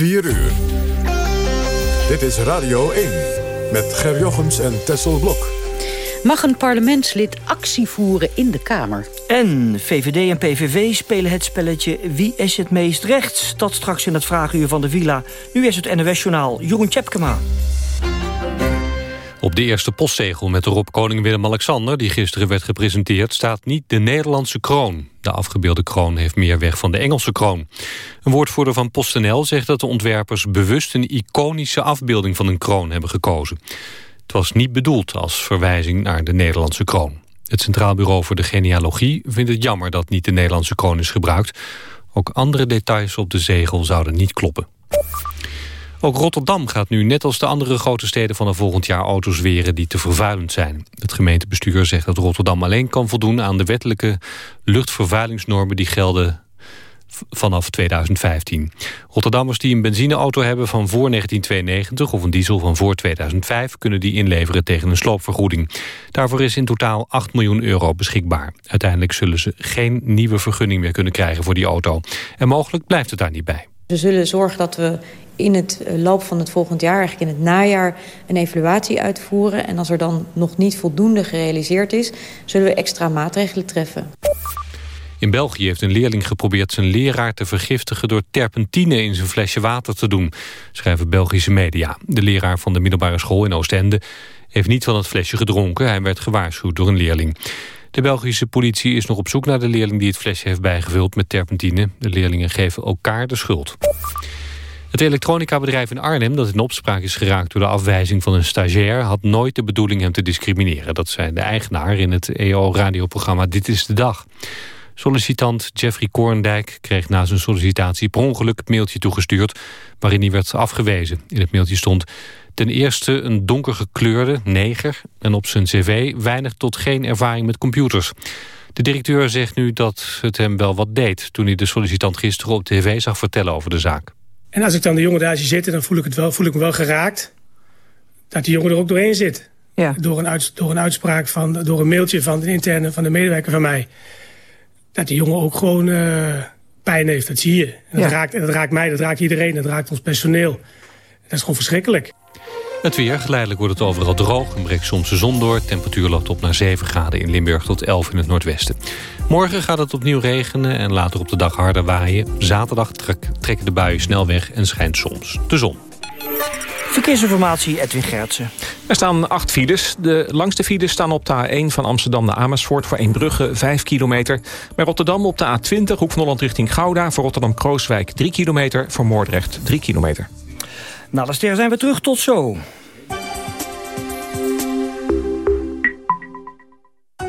4 uur. Dit is Radio 1 met Ger Jochems en Tessel Blok. Mag een parlementslid actie voeren in de Kamer? En VVD en PVV spelen het spelletje Wie is het meest rechts? Dat straks in het vragenuur van de Villa. Nu is het NOS-journaal Jeroen Tjepkema. Op de eerste postzegel met erop koning Willem-Alexander... die gisteren werd gepresenteerd, staat niet de Nederlandse kroon. De afgebeelde kroon heeft meer weg van de Engelse kroon. Een woordvoerder van PostNL zegt dat de ontwerpers... bewust een iconische afbeelding van een kroon hebben gekozen. Het was niet bedoeld als verwijzing naar de Nederlandse kroon. Het Centraal Bureau voor de Genealogie vindt het jammer... dat niet de Nederlandse kroon is gebruikt. Ook andere details op de zegel zouden niet kloppen. Ook Rotterdam gaat nu, net als de andere grote steden van een volgend jaar auto's weren die te vervuilend zijn. Het gemeentebestuur zegt dat Rotterdam alleen kan voldoen aan de wettelijke luchtvervuilingsnormen die gelden vanaf 2015. Rotterdammers die een benzineauto hebben van voor 1992 of een diesel van voor 2005 kunnen die inleveren tegen een sloopvergoeding. Daarvoor is in totaal 8 miljoen euro beschikbaar. Uiteindelijk zullen ze geen nieuwe vergunning meer kunnen krijgen voor die auto. En mogelijk blijft het daar niet bij. We zullen zorgen dat we in het eh, loop van het volgend jaar, eigenlijk in het najaar, een evaluatie uitvoeren. En als er dan nog niet voldoende gerealiseerd is, zullen we extra maatregelen treffen. In België heeft een leerling geprobeerd zijn leraar te vergiftigen... door terpentine in zijn flesje water te doen, schrijven Belgische media. De leraar van de middelbare school in Oostende heeft niet van het flesje gedronken. Hij werd gewaarschuwd door een leerling. De Belgische politie is nog op zoek naar de leerling die het flesje heeft bijgevuld met terpentine. De leerlingen geven elkaar de schuld. Het elektronica-bedrijf in Arnhem, dat in opspraak is geraakt door de afwijzing van een stagiair, had nooit de bedoeling hem te discrimineren. Dat zei de eigenaar in het EO-radioprogramma Dit is de Dag. Sollicitant Jeffrey Korndijk kreeg na zijn sollicitatie per ongeluk het mailtje toegestuurd waarin hij werd afgewezen. In het mailtje stond ten eerste een donker gekleurde neger en op zijn cv weinig tot geen ervaring met computers. De directeur zegt nu dat het hem wel wat deed toen hij de sollicitant gisteren op tv zag vertellen over de zaak. En als ik dan de jongen daar zie zitten, dan voel ik, het wel, voel ik me wel geraakt dat die jongen er ook doorheen zit. Ja. Door, een uit, door een uitspraak van, door een mailtje van de interne van de medewerker van mij. Dat die jongen ook gewoon uh, pijn heeft, dat zie je. En dat, raakt, en dat raakt mij, dat raakt iedereen, dat raakt ons personeel. Dat is gewoon verschrikkelijk. Het weer, geleidelijk wordt het overal droog en breekt soms de zon door. Temperatuur loopt op naar 7 graden in Limburg tot 11 in het noordwesten. Morgen gaat het opnieuw regenen en later op de dag harder waaien. Zaterdag trekken de buien snel weg en schijnt soms de zon. Verkeersinformatie, Edwin Gertsen. Er staan acht files. De langste files staan op de A1 van Amsterdam naar Amersfoort... voor Eembrugge, 5 kilometer. Bij Rotterdam op de A20, Hoek van Holland richting Gouda... voor Rotterdam-Krooswijk, 3 kilometer. Voor Moordrecht, 3 kilometer. Na de ster zijn we terug, tot zo.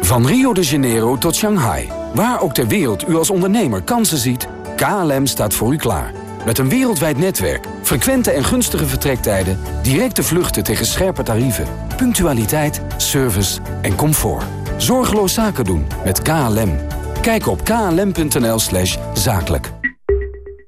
Van Rio de Janeiro tot Shanghai. Waar ook ter wereld u als ondernemer kansen ziet... KLM staat voor u klaar. Met een wereldwijd netwerk, frequente en gunstige vertrektijden... directe vluchten tegen scherpe tarieven, punctualiteit, service en comfort. Zorgeloos zaken doen met KLM. Kijk op klm.nl zakelijk.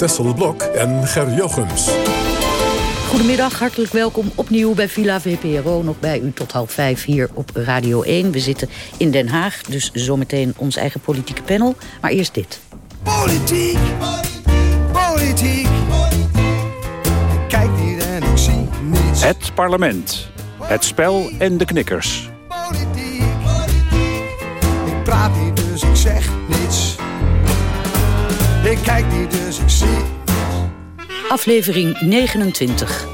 Tessel Blok en Ger Jochems. Goedemiddag, hartelijk welkom opnieuw bij Villa VPRO. Nog bij u tot half vijf hier op Radio 1. We zitten in Den Haag, dus zometeen ons eigen politieke panel. Maar eerst dit. Politiek, politiek. Kijk hier en ik zie niets. Het parlement, het spel en de knikkers. Politiek, ik praat niet Ik kijk niet dus ik zie Aflevering 29.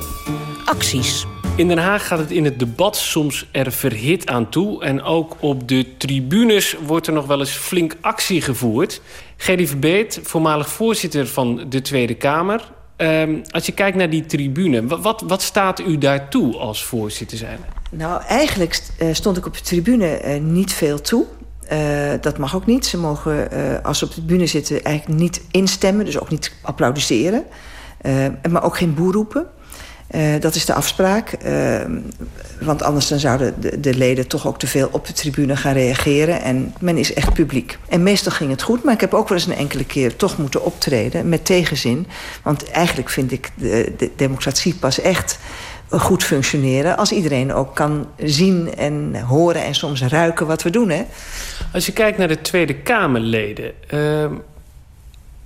Acties. In Den Haag gaat het in het debat soms er verhit aan toe. En ook op de tribunes wordt er nog wel eens flink actie gevoerd. Gerry Verbeet, voormalig voorzitter van de Tweede Kamer. Um, als je kijkt naar die tribune, wat, wat staat u daartoe als voorzitter zijn? Nou, eigenlijk uh, stond ik op de tribune uh, niet veel toe. Uh, dat mag ook niet. Ze mogen, als ze op de tribune zitten, eigenlijk niet instemmen. Dus ook niet applaudisseren. maar ook geen boer roepen. Uh, dat is de afspraak. Uh, want anders dan zouden de, de, leden toch ook te veel op de tribune gaan reageren. En men is echt publiek. En meestal ging het goed, maar ik heb ook wel eens een enkele keer toch moeten optreden met tegenzin. Want eigenlijk vind ik de, de democratie pas echt goed functioneren... als iedereen ook kan zien en horen en soms ruiken wat we doen. Hè? Als je kijkt naar de Tweede Kamerleden... Uh,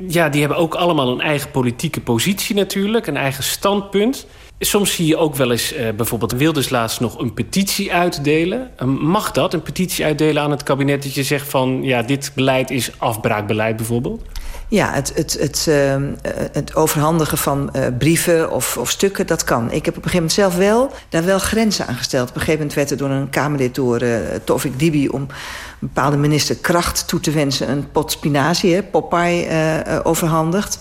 ja, die hebben ook allemaal een eigen politieke positie natuurlijk, een eigen standpunt. Soms zie je ook wel eens uh, bijvoorbeeld Wilders laatst nog een petitie uitdelen. Uh, mag dat, een petitie uitdelen aan het kabinet... dat je zegt van, ja, dit beleid is afbraakbeleid bijvoorbeeld? Ja, het, het, het, uh, het overhandigen van uh, brieven of, of, stukken, dat kan. Ik heb op een gegeven moment zelf wel daar wel grenzen aan gesteld. Op een gegeven moment werd er door een Kamerlid, door uh, Dibi... om een bepaalde minister kracht toe te wensen... een pot spinazie, Popeye, overhandigd.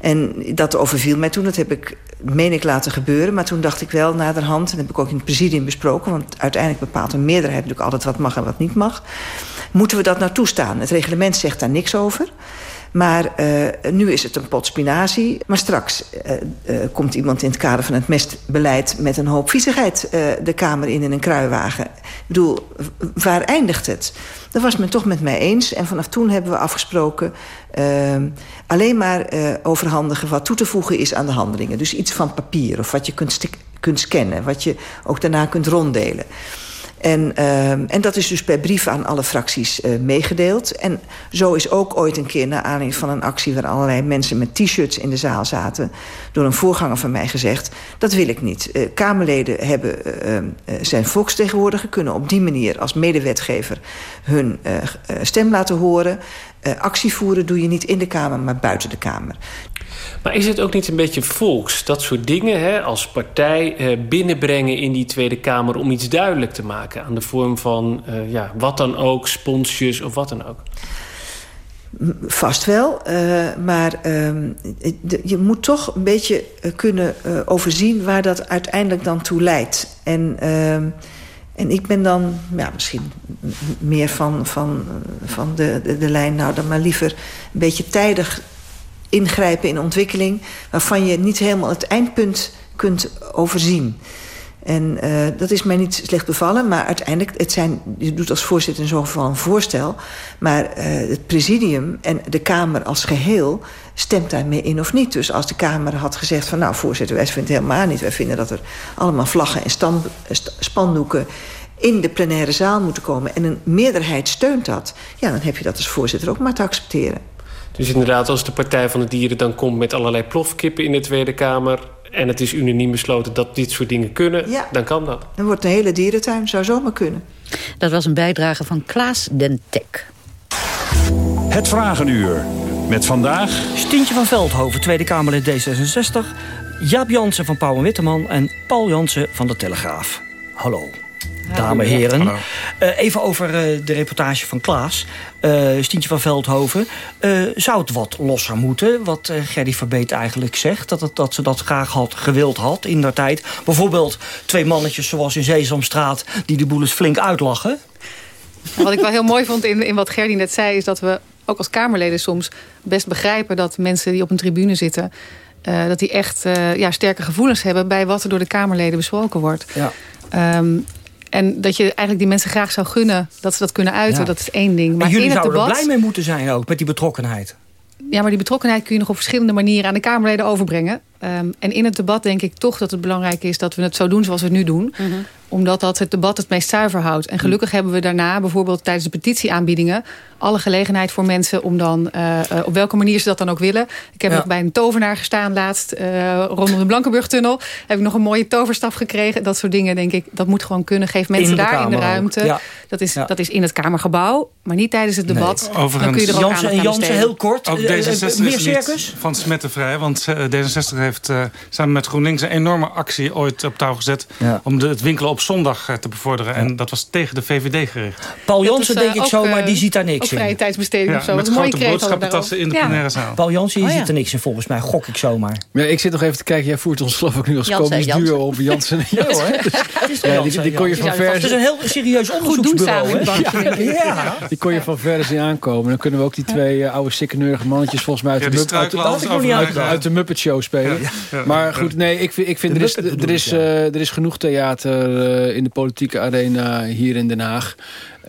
En dat overviel mij toen. Dat heb ik, meen ik, laten gebeuren. Maar toen dacht ik wel naderhand... en dat heb ik ook in het presidium besproken... want uiteindelijk bepaalt een meerderheid natuurlijk altijd wat mag en wat niet mag. Moeten we dat nou toestaan? Het reglement zegt daar niks over... Maar uh, nu is het een pot spinazie. Maar straks uh, uh, komt iemand in het kader van het mestbeleid... met een hoop viezigheid de Kamer in in een kruiwagen. Ik bedoel, waar eindigt het? Dat was men toch met mij eens. En vanaf toen hebben we afgesproken... alleen maar overhandigen wat toe te voegen is aan de handelingen. Dus iets van papier of wat je kunt, kunt scannen. Wat je ook daarna kunt ronddelen. En, uh, en dat is dus per brief aan alle fracties uh, meegedeeld. En zo is ook ooit een keer, naar aanleiding van een actie... waar allerlei mensen met t-shirts in de zaal zaten... door een voorganger van mij gezegd, dat wil ik niet. Uh, Kamerleden hebben, uh, zijn volksvertegenwoordiger... kunnen op die manier als medewetgever hun stem laten horen... Uh, actie voeren doe je niet in de Kamer, maar buiten de Kamer. Maar is het ook niet een beetje volks, dat soort dingen hè, als partij eh, binnenbrengen in die Tweede Kamer om iets duidelijk te maken aan de vorm van uh, ja, wat dan ook, sponsjes of wat dan ook? Vast wel, uh, maar uh, je moet toch een beetje kunnen overzien waar dat uiteindelijk dan toe leidt. En, ehm, en ik ben dan ja, misschien meer van, van, van de, de, de lijn, nou dan maar liever een beetje tijdig ingrijpen in ontwikkeling... waarvan je niet helemaal het eindpunt kunt overzien. En uh, dat is mij niet slecht bevallen, maar uiteindelijk... Het zijn, je doet als voorzitter in zo'n geval een voorstel... maar uh, het presidium en de Kamer als geheel stemt daarmee in of niet. Dus als de Kamer had gezegd van... nou, voorzitter, wij vinden het helemaal niet. Wij vinden dat er allemaal vlaggen en stand, spandoeken in de plenaire zaal moeten komen... en een meerderheid steunt dat... ja, dan heb je dat als voorzitter ook maar te accepteren. Dus inderdaad, als de Partij van de Dieren dan komt met allerlei plofkippen in de Tweede Kamer... en het is unaniem besloten dat dit soort dingen kunnen, ja. dan kan dat. Dan wordt een hele dierentuin, zou zomaar kunnen. Dat was een bijdrage van Klaas Dentek. Het Vragenuur. Met vandaag... Stientje van Veldhoven, Tweede Kamerlid D66... Jaap Jansen van Pauw en Witteman en Paul Jansen van de Telegraaf. Hallo dames en heren. Uh, even over uh, de reportage van Klaas. Uh, Stientje van Veldhoven. zou het wat losser moeten, wat Gerry Verbeet eigenlijk zegt? Dat, het, dat ze dat graag had, gewild had in der tijd. Bijvoorbeeld twee mannetjes zoals in Sesamstraat... die de boel eens flink uitlachen. Wat ik wel heel mooi vond in, in wat Gerdy net zei... is dat we ook als Kamerleden soms best begrijpen... dat mensen die op een tribune zitten... Uh, dat die echt uh, ja, sterke gevoelens hebben... bij wat er door de Kamerleden besproken wordt. Ja. Um, en dat je eigenlijk die mensen graag zou gunnen dat ze dat kunnen uiten. Dat is één ding. Maar jullie in het zouden debat, er blij mee moeten zijn ook, met die betrokkenheid. Ja, maar die betrokkenheid kun je nog op verschillende manieren aan de Kamerleden overbrengen. Um, en in het debat denk ik toch dat het belangrijk is dat we het zo doen zoals we het nu doen. Mm -hmm. Omdat dat het debat het meest zuiver houdt. En gelukkig mm. hebben we daarna bijvoorbeeld tijdens de petitieaanbiedingen... alle gelegenheid voor mensen om dan, uh, uh, op welke manier ze dat dan ook willen. Ik heb ja. nog bij een tovenaar gestaan laatst, uh, rondom de Blankenburgtunnel. Heb ik nog een mooie toverstaf gekregen. Dat soort dingen denk ik, dat moet gewoon kunnen. Geef mensen daar in de ruimte. Ja. Dat, is, ja. dat is in het Kamergebouw, maar niet tijdens het debat. Nee. Overigens, dan kun je er ook Janssen en Janssen, heel kort. Ook D66 meer circus? van smettenvrij, want D66 heeft heeft uh, samen met GroenLinks... een enorme actie ooit op touw gezet... om de, het winkelen op zondag te bevorderen. En dat was tegen de VVD gericht. Paul Jansen denk ik zo, maar die ziet daar niks in. vrije tijdsbesteding of zo. Met grote boodschappentassen in de plenaire zaal. Paul Jansen, oh, ziet er niks in volgens mij. Gok ik zomaar. Ja, ik zit nog even te kijken. Jij voert ons geloof ik nu als komisch duo op Jansen en Jansen. Ja, die, kon je van ver... Het is een heel serieus onderzoeksbureau. Ja. Die kon je van ver zien aankomen. Dan kunnen we ook die twee oude sikkeneurige mannetjes volgens mij uit de, uit de Muppet Show spelen. Maar goed, nee, ik, ik vind er is, er, is, er is genoeg theater in de politieke arena hier in Den Haag.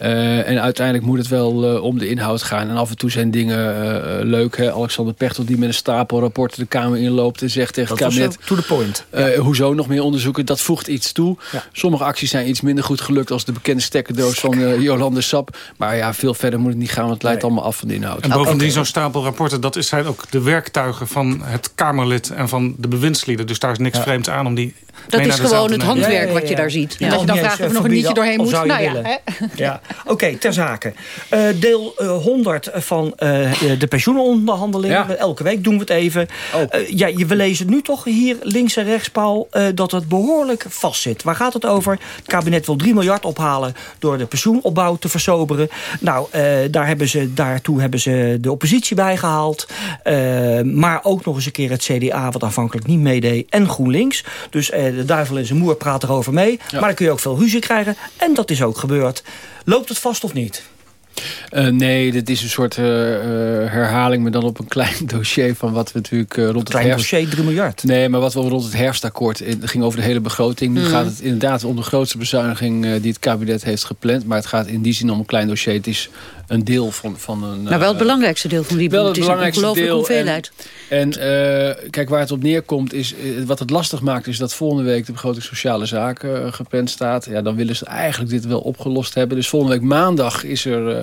Uh, en uiteindelijk moet het wel uh, om de inhoud gaan. En af en toe zijn dingen uh, leuk. Hè? Alexander Pechtel die met een stapel rapporten de Kamer inloopt... en zegt tegen het kabinet... to the point. Ja. Hoezo nog meer onderzoeken? Dat voegt iets toe. Ja. Sommige acties zijn iets minder goed gelukt... als de bekende stekkerdoos van Jolande Sap. Maar ja, veel verder moet het niet gaan... want het leidt nee. allemaal af van de inhoud. En bovendien okay. zo'n stapel rapporten... dat zijn ook de werktuigen van het Kamerlid... en van de bewindslieden. Dus daar is niks vreemds aan om die dat is gewoon het handwerk wat je daar ziet. En dat je dan vraagt of er nog een nietje doorheen moet. Nou ja, ja. Oké, ter zake. Uh, deel uh, 100 van uh, de pensioenonderhandelingen. Elke week doen we het even. Oh. ja, we lezen nu toch hier links en rechts, Paul... dat het behoorlijk vast zit. Waar gaat het over? Het kabinet wil 3 miljard ophalen... door de pensioenopbouw te versoberen. Nou, daar hebben ze, daartoe hebben ze de oppositie bijgehaald. maar ook nog eens een keer het CDA... wat aanvankelijk niet meedeed. En GroenLinks. Dus de duivel en zijn moer praten erover mee. Maar dan kun je ook veel ruzie krijgen. En dat is ook gebeurd. Loopt het vast of niet? Uh, nee, dit is een soort uh, herhaling, maar dan op een klein dossier van wat we natuurlijk rond het klein herfst... dossier, 3 miljard. Nee, maar wat we rond het herfstakkoord, het ging over de hele begroting. Nu mm. gaat het inderdaad om de grootste bezuiniging die het kabinet heeft gepland. Maar het gaat in die zin om een klein dossier. Het is een deel van, van een... Maar wel het belangrijkste deel van die wel het, het belangrijkste deel. hoeveelheid. En, en uh, kijk, waar het op neerkomt is... wat het lastig maakt is dat volgende week de begroting sociale zaken uh, gepland staat. Ja, dan willen ze eigenlijk dit wel opgelost hebben. Dus volgende week maandag is er...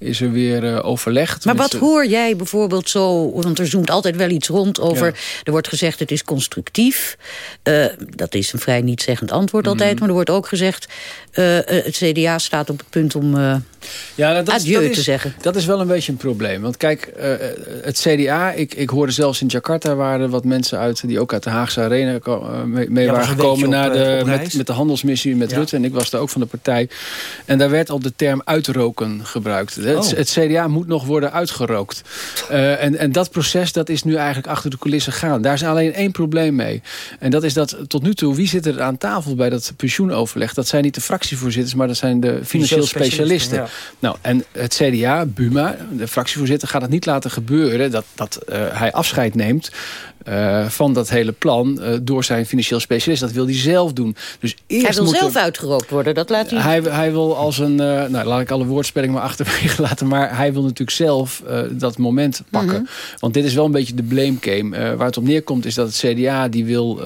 is er weer overlegd. Maar wat hoor jij bijvoorbeeld zo... want er zoomt altijd wel iets rond over... er wordt gezegd het is constructief. dat is een vrij niet-zeggend antwoord mm. altijd. Maar er wordt ook gezegd... het CDA staat op het punt om ja, nou, dat, adieu dat is, te zeggen. Dat is wel een beetje een probleem. Want kijk, uh, het CDA, ik, ik hoorde zelfs in Jakarta... waren wat mensen uit die ook uit de Haagse Arena uh, mee, mee ja, waren gekomen... Naar de, met, met de handelsmissie met ja. Rutte. En ik was daar ook van de partij. En daar werd al de term uitroken gebruikt. Oh. Het, het, CDA moet nog worden uitgerookt. Uh, en, en dat proces dat is nu eigenlijk achter de coulissen gaan. Daar is alleen één probleem mee. En dat is dat tot nu toe, wie zit er aan tafel bij dat pensioenoverleg? Dat zijn niet de fractievoorzitters, maar dat zijn de financieel specialisten. Ja. Nou, en het CDA, Buma, de fractievoorzitter, gaat het niet laten gebeuren... dat, dat uh, hij afscheid neemt uh, van dat hele plan uh, door zijn financieel specialist. Dat wil hij zelf doen. Dus eerst hij wil zelf uitgerookt worden, dat laat hij... Hij, hij wil als een... Uh, nou, laat ik alle woordspelling maar achterwege laten. Maar hij wil natuurlijk zelf dat moment pakken. Mm -hmm. Want dit is wel een beetje de blame game. waar het op neerkomt is dat het CDA die wil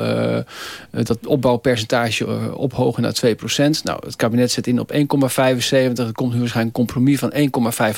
dat opbouwpercentage ophogen naar 2%. Nou, het kabinet zet in op 1,75. Er komt nu waarschijnlijk een compromis van 1,85.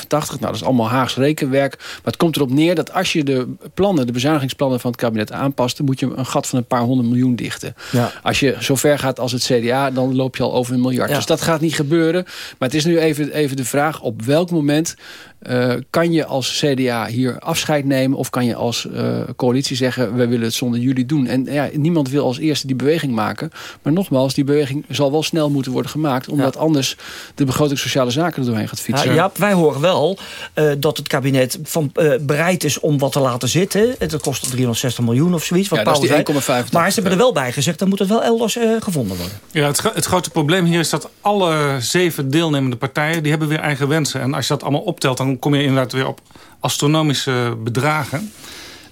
Nou, dat is allemaal Haags rekenwerk. Maar het komt erop neer dat als je de plannen, de bezuinigingsplannen van het kabinet aanpast... dan moet je een gat van een paar honderd miljoen dichten. Ja. Als je zo ver gaat als het CDA, dan loop je al over een miljard. Ja. Dus dat gaat niet gebeuren. Maar het is nu even, even de vraag op welk moment uh, kan je als CDA hier afscheid nemen... of kan je als uh, coalitie zeggen... we willen het zonder jullie doen. En ja, niemand wil als eerste die beweging maken. Maar nogmaals, die beweging zal wel snel moeten worden gemaakt... omdat ja. anders de begroting sociale zaken er doorheen gaat fietsen. Ja, wij horen wel uh, dat het kabinet van, bereid is om wat te laten zitten. Het kost 360 miljoen of zoiets. Wat ja, dat is die 1,5. Maar ze hebben er wel bij gezegd... dan moet het wel elders gevonden worden. Ja, het, het grote probleem hier is dat alle zeven deelnemende partijen... die hebben weer eigen wensen. En als je dat allemaal optelt... dan kom je inderdaad weer op astronomische bedragen.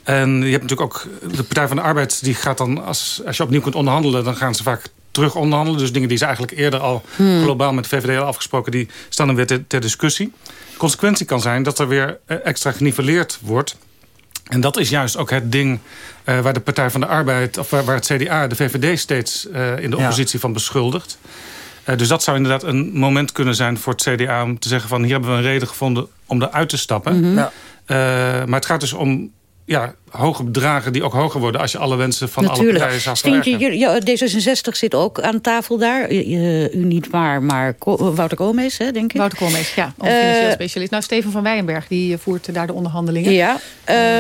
En je hebt natuurlijk ook de Partij van de Arbeid... die gaat dan, als, als je opnieuw kunt onderhandelen... dan gaan ze vaak terug onderhandelen. Dus dingen die ze eigenlijk eerder al hmm. globaal met de VVD al afgesproken... die staan dan weer ter, ter discussie. De consequentie kan zijn dat er weer eh, extra geniveleerd wordt... En dat is juist ook het ding uh, waar de Partij van de Arbeid... of waar, waar het CDA de VVD steeds uh, in de oppositie ja. van beschuldigt. Uh, dus dat zou inderdaad een moment kunnen zijn voor het CDA... om te zeggen van hier hebben we een reden gevonden om eruit te stappen. Mm -hmm. ja. uh, maar het gaat dus om ja, hoge bedragen die ook hoger worden... als je alle wensen van Natuurlijk. alle partijen zou verwerken. Ja, D66 zit ook aan tafel daar. U niet maar, maar Wouter Koolmees, hè, denk ik. Wouter Koolmees, ja. Financieel uh, specialist. Nou, Steven van Weijenberg die voert daar de onderhandelingen. Ja.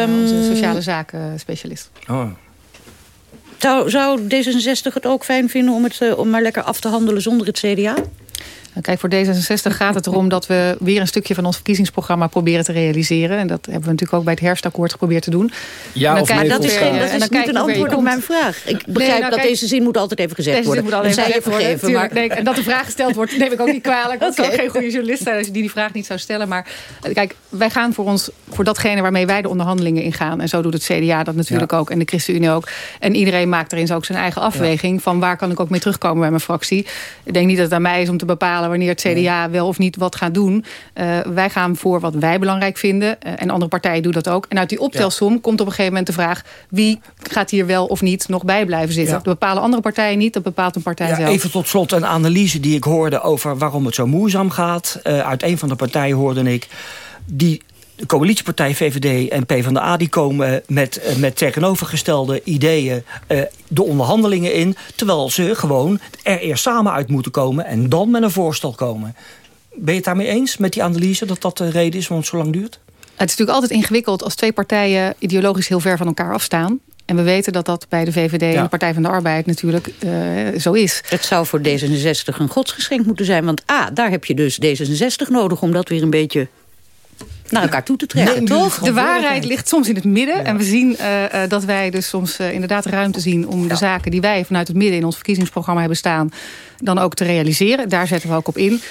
Um, onze sociale zaken specialist. Oh. Zou, zou D66 het ook fijn vinden om het om maar lekker af te handelen zonder het CDA? Nou, kijk, voor D66 gaat het erom dat we weer een stukje van ons verkiezingsprogramma proberen te realiseren. En dat hebben we natuurlijk ook bij het herfstakkoord geprobeerd te doen. Ja, of nee, dat is, geen, dat is niet een antwoord op mijn vraag. Ik begrijp nou, dat deze zin moet altijd even gezegd worden. Deze zin moet altijd even. Maar... Nee, en dat de vraag gesteld wordt, neem ik ook niet kwalijk. Dat okay. zou geen goede journalist zijn als je die, die vraag niet zou stellen. Maar eh, kijk, wij gaan voor ons, voor datgene waarmee wij de onderhandelingen ingaan. En zo doet het CDA dat natuurlijk ook. En de ChristenUnie ook. En iedereen maakt erin ook zijn eigen afweging. Van waar kan ik ook mee terugkomen bij mijn fractie. Ik denk niet dat het aan mij is om te bepalen wanneer het CDA wel of niet wat gaat doen. Uh, wij gaan voor wat wij belangrijk vinden. Uh, en andere partijen doen dat ook. En uit die optelsom ja. komt op een gegeven moment de vraag... wie gaat hier wel of niet nog bij blijven zitten. Ja. Dat bepalen andere partijen niet, dat bepaalt een partij ja, zelf. Even tot slot een analyse die ik hoorde over waarom het zo moeizaam gaat. Uh, uit een van de partijen hoorde ik... die de coalitiepartij VVD en PvdA die komen met, met tegenovergestelde ideeën uh, de onderhandelingen in... terwijl ze gewoon er eerst samen uit moeten komen en dan met een voorstel komen. Ben je het daarmee eens met die analyse dat dat de reden is waarom het zo lang duurt? Het is natuurlijk altijd ingewikkeld als twee partijen ideologisch heel ver van elkaar afstaan. En we weten dat dat bij de VVD ja. en de Partij van de Arbeid natuurlijk uh, zo is. Het zou voor D66 een godsgeschenk moeten zijn. Want A, daar heb je dus D66 nodig om dat weer een beetje naar elkaar toe te trekken, nee, toch? De waarheid ligt soms in het midden. Ja. En we zien uh, uh, dat wij dus soms uh, inderdaad ruimte zien... om ja. de zaken die wij vanuit het midden in ons verkiezingsprogramma hebben staan... dan ook te realiseren. Daar zetten we ook op in.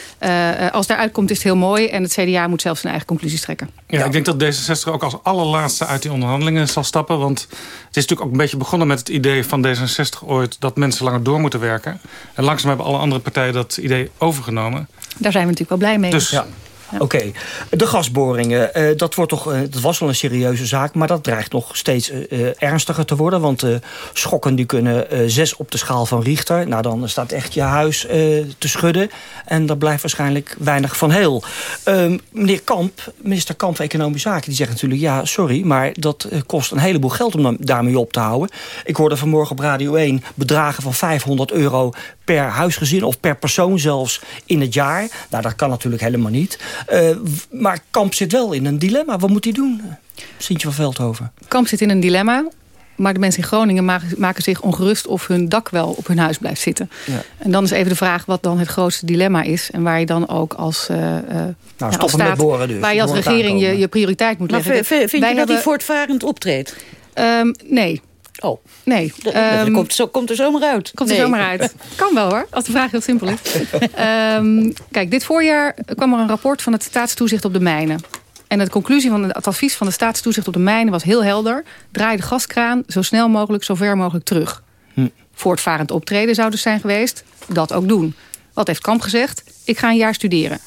als daaruit komt is het heel mooi. En het CDA moet zelf zijn eigen conclusies trekken. Ja, ja, ik denk dat D66 ook als allerlaatste uit die onderhandelingen zal stappen. Want het is natuurlijk ook een beetje begonnen met het idee van D66 ooit... dat mensen langer door moeten werken. En langzaam hebben alle andere partijen dat idee overgenomen. Daar zijn we natuurlijk wel blij mee. Dus, ja. Oké, de gasboringen, uh, dat, wordt toch, uh, dat was wel een serieuze zaak... maar dat dreigt nog steeds uh, ernstiger te worden. Want schokken die kunnen zes op de schaal van Richter. Nou, dan staat echt je huis te schudden. En daar blijft waarschijnlijk weinig van heel. Ehm, meneer Kamp, minister Kamp van Economische Zaken... die zegt natuurlijk, ja, sorry, maar dat kost een heleboel geld... om daarmee op te houden. Ik hoorde vanmorgen op Radio 1 bedragen van 500 euro per huisgezin... of per persoon zelfs in het jaar. Nou, dat kan natuurlijk helemaal niet... Uh, maar Kamp zit wel in een dilemma. Wat moet hij doen? Sintje van Veldhoven. Kamp zit in een dilemma. Maar de mensen in Groningen maken zich ongerust of hun dak wel op hun huis blijft zitten. Ja. En dan is even de vraag wat dan het grootste dilemma is. En waar je dan ook als, uh, nou, ja, als staat, boren dus. waar je als regering je, je, prioriteit moet maar leggen. vind je Wij dat hij voortvarend optreedt? Um, nee. Oh. Nee. Dat, um, komt, zo, komt er zomaar uit. Komt nee. er zomaar uit. Kan wel hoor, als de vraag heel simpel is. um, kijk, dit voorjaar kwam er een rapport van het staatstoezicht op de mijnen. En de conclusie van het advies van de staatstoezicht op de mijnen was heel helder. Draai de gaskraan zo snel mogelijk, zo ver mogelijk terug. Hm. Voortvarend optreden zou dus zijn geweest. Dat ook doen. Wat heeft Kamp gezegd? Ik ga een jaar studeren.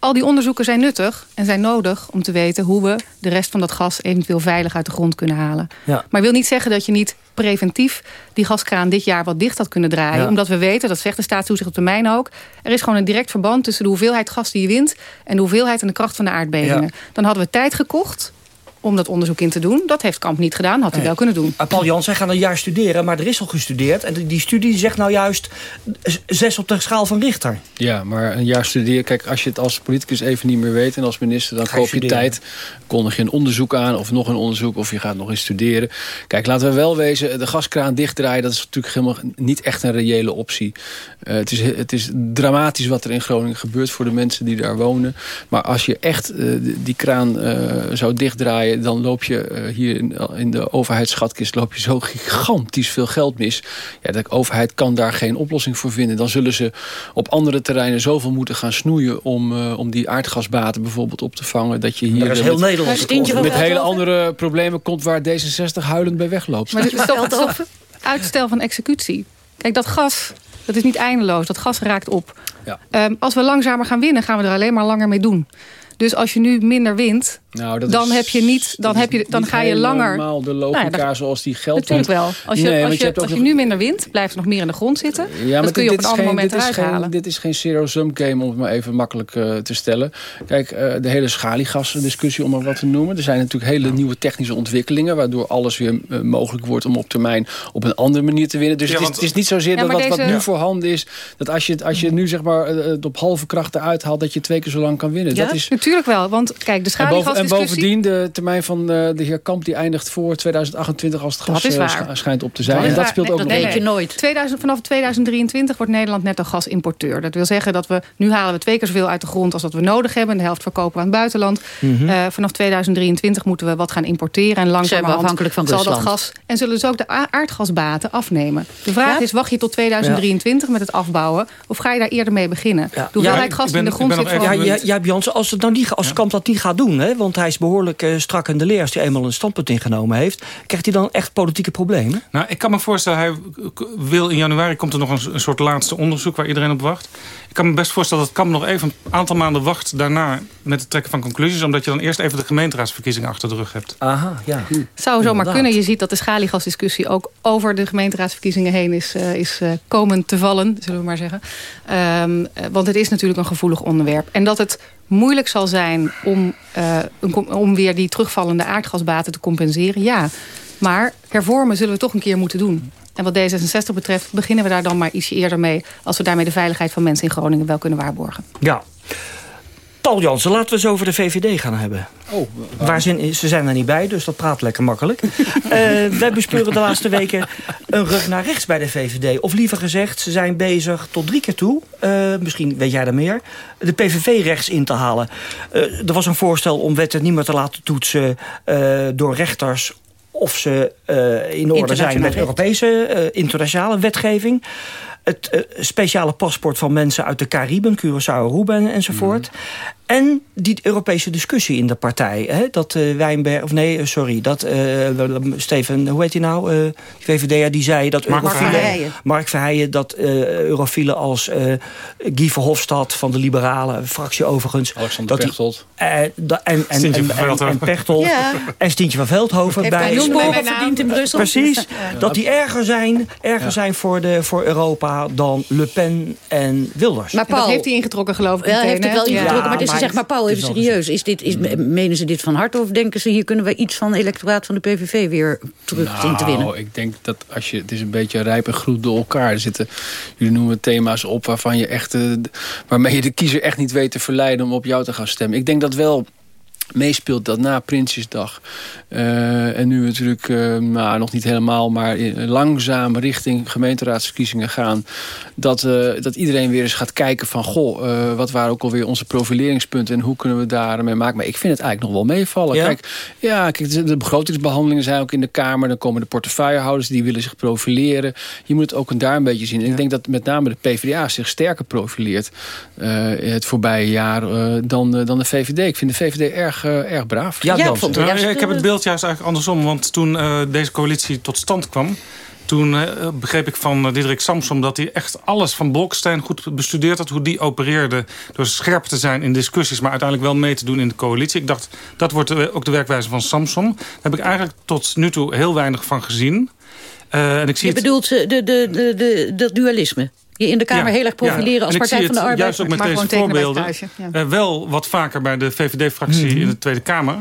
Al die onderzoeken zijn nuttig en zijn nodig om te weten... hoe we de rest van dat gas eventueel veilig uit de grond kunnen halen. Ja. Maar wil niet zeggen dat je niet preventief die gaskraan dit jaar wat dicht had kunnen draaien. Ja. Omdat we weten, dat zegt de staatstoezicht op termijn ook... er is gewoon een direct verband tussen de hoeveelheid gas die je wint... en de hoeveelheid en de kracht van de aardbevingen. Ja. Dan hadden we tijd gekocht om dat onderzoek in te doen. Dat heeft Kamp niet gedaan, had hij nee. wel kunnen doen. Paul Jans, hij gaat een jaar studeren, maar er is al gestudeerd. En die studie zegt nou juist zes op de schaal van Richter. Ja, maar een jaar studeren, kijk, als je het als politicus even niet meer weet... en als minister, dan koop je tijd, kondig je een onderzoek aan... of nog een onderzoek, of je gaat nog eens studeren. Kijk, laten we wel wezen, de gaskraan dichtdraaien... dat is natuurlijk helemaal niet echt een reële optie. Uh, het, is, het is dramatisch wat er in Groningen gebeurt... voor de mensen die daar wonen. Maar als je echt uh, die kraan zou dichtdraaien dan loop je uh, hier in, in, de overheidsschatkist loop je zo gigantisch veel geld mis. Ja, de overheid kan daar geen oplossing voor vinden. Dan zullen ze op andere terreinen zoveel moeten gaan snoeien... om, uh, om die aardgasbaten bijvoorbeeld op te vangen. Dat je hier dat is heel met, Nederland met hele andere problemen komt... waar D66 huilend bij wegloopt. Maar het is toch uitstel van executie. Kijk, dat gas, dat is niet eindeloos. Dat gas raakt op. Ja. Um, als we langzamer gaan winnen, gaan we er alleen maar langer mee doen. Dus als je nu minder wint, nou, dat dan is, heb je niet, dan heb je, dan ga je langer. Normaal de logica nou ja, dat, zoals die geldt. Natuurlijk wel. Als je, nee, als je, je, als je nu minder wint, blijft er nog meer in de grond zitten. Ja, maar dat kun je op een ander moment eruit halen. Dit is geen zero-sum game, om het maar even makkelijk uh, te stellen. Kijk, uh, de hele schaliegasdiscussie, om maar wat te noemen. Er zijn natuurlijk hele nieuwe technische ontwikkelingen... waardoor alles weer uh, mogelijk wordt om op termijn op een andere manier te winnen. Dus ja, het, is, want, het, is, niet zozeer ja, dat wat, deze... wat nu voorhanden is... dat als je, als je nu zeg maar het op halve kracht eruit haalt... dat je twee keer zo lang kan winnen. Ja, dat is, Tuurlijk wel, want kijk, de schaliegasdiscussie... En, bovendien, de termijn van de heer Kamp... die eindigt voor 2028 als het gas schijnt op te zijn. en dat speelt ook dat weet je nooit. 2000, vanaf 2023 wordt Nederland net een gasimporteur. Dat wil zeggen dat we... nu halen we twee keer zoveel uit de grond als dat we nodig hebben. De helft verkopen we aan het buitenland. Mhm. vanaf 2023 moeten we wat gaan importeren. En langzamerhand afhankelijk van zal dat gas... en zullen dus ook de aardgasbaten afnemen. De vraag is, wacht je tot 2023 met het afbouwen... of ga je daar eerder mee beginnen? Ja. De hoeveelheid gas in de grond zit ja, ja Jans, als, het nou niet, als Kamp dat niet gaat doen... Hè, want hij is behoorlijk uh, strak in de leer... als hij eenmaal een standpunt ingenomen heeft... krijgt hij dan echt politieke problemen? Nou, ik kan me voorstellen, hij wil in januari... komt er nog een, een soort laatste onderzoek waar iedereen op wacht. Ik kan me best voorstellen dat Kamp nog even een aantal maanden wacht... daarna met het trekken van conclusies... omdat je dan eerst even de gemeenteraadsverkiezingen achter de rug hebt. Aha, ja. Hm. Zou zomaar kunnen. Je ziet dat de schaliegasdiscussie ook over de gemeenteraadsverkiezingen heen is, uh, is uh, komen te vallen, zullen we maar zeggen. Um, want het is natuurlijk een gevoelig onderwerp. En dat het moeilijk zal zijn om, uh, om weer die terugvallende aardgasbaten te compenseren, ja. Maar hervormen zullen we toch een keer moeten doen. En wat D66 betreft beginnen we daar dan maar ietsje eerder mee... als we daarmee de veiligheid van mensen in Groningen wel kunnen waarborgen. Ja. Paul Jansen, laten we eens over de VVD gaan hebben. Oh, waar ze, ze zijn er niet bij, dus dat praat lekker makkelijk. uh, wij bespeuren de laatste weken een rug naar rechts bij de VVD. Of liever gezegd, ze zijn bezig tot drie keer toe. Uh, misschien weet jij er meer. De PVV rechts in te halen. Uh, er was een voorstel om wetten niet meer te laten toetsen... door rechters of ze in orde zijn met Europese internationale wetgeving. Het uh, speciale paspoort van mensen uit de Cariben, Curaçao, Aruba enzovoort. Mm. En die Europese discussie in de partij. Hè? Dat uh, Wijnberg, of nee, sorry, dat uh, Steven, hoe heet hij nou? Uh, die VVD'er die zei dat Mark Verheijen. Mark Verheijen, dat eurofielen als Guy Verhofstadt van de liberale fractie overigens. Alexander dat Pechtold. en, en, en. Ja. En Stientje van Veldhoven Heeft bij Sporen verdiend in Brussel. Precies. Ja. Dat die erger zijn, erger ja. zijn voor, de, voor Europa dan Le Pen en Wilders. Maar Paul, dat heeft hij ingetrokken geloof ik. Wel, heeft het wel ingetrokken, maar het is zeg maar, Paul, even serieus. Is dit, is, menen ze dit van harte of denken ze... hier kunnen we iets van electoraat van de PVV weer terug nou, in te winnen? Ik denk dat als je... Het is een beetje rijp en groet door elkaar. Er zitten, jullie noemen thema's op waarvan je echt... Uh, waarmee je de kiezer echt niet weet te verleiden om op jou te gaan stemmen. Ik denk dat wel meespeelt dat na Prinsjesdag. Uh, en nu natuurlijk uh, nou, nog niet helemaal, maar langzaam richting gemeenteraadsverkiezingen gaan. Dat, uh, dat iedereen weer eens gaat kijken van, goh, wat waren ook alweer onze profileringspunten en hoe kunnen we daarmee maken. Maar ik vind het eigenlijk nog wel meevallen. Ja? Kijk, ja, kijk, de begrotingsbehandelingen zijn ook in de Kamer. Dan komen de portefeuillehouders, die willen zich profileren. Je moet het ook daar een beetje zien. En ja. ik denk dat met name de PvdA zich sterker profileert het voorbije jaar dan, dan de VVD. Ik vind de VVD erg uh, erg braaf. Ja, ja, vond, ja, ik heb het beeld juist eigenlijk andersom. Want toen uh, deze coalitie tot stand kwam... toen uh, begreep ik van Diederik Samsom... dat hij echt alles van Bolkestein goed bestudeerd had... hoe die opereerde door scherp te zijn in discussies... maar uiteindelijk wel mee te doen in de coalitie. Ik dacht, dat wordt ook de werkwijze van Samsom. Daar heb ik eigenlijk tot nu toe heel weinig van gezien. en ik zie Je bedoelt de, de, de, de, dat dualisme? Je in de Kamer ja, heel erg profileren ja. als Partij van de Arbeid. juist ook met deze voorbeelden uh, wel wat vaker bij de VVD-fractie mm -hmm. in de Tweede Kamer.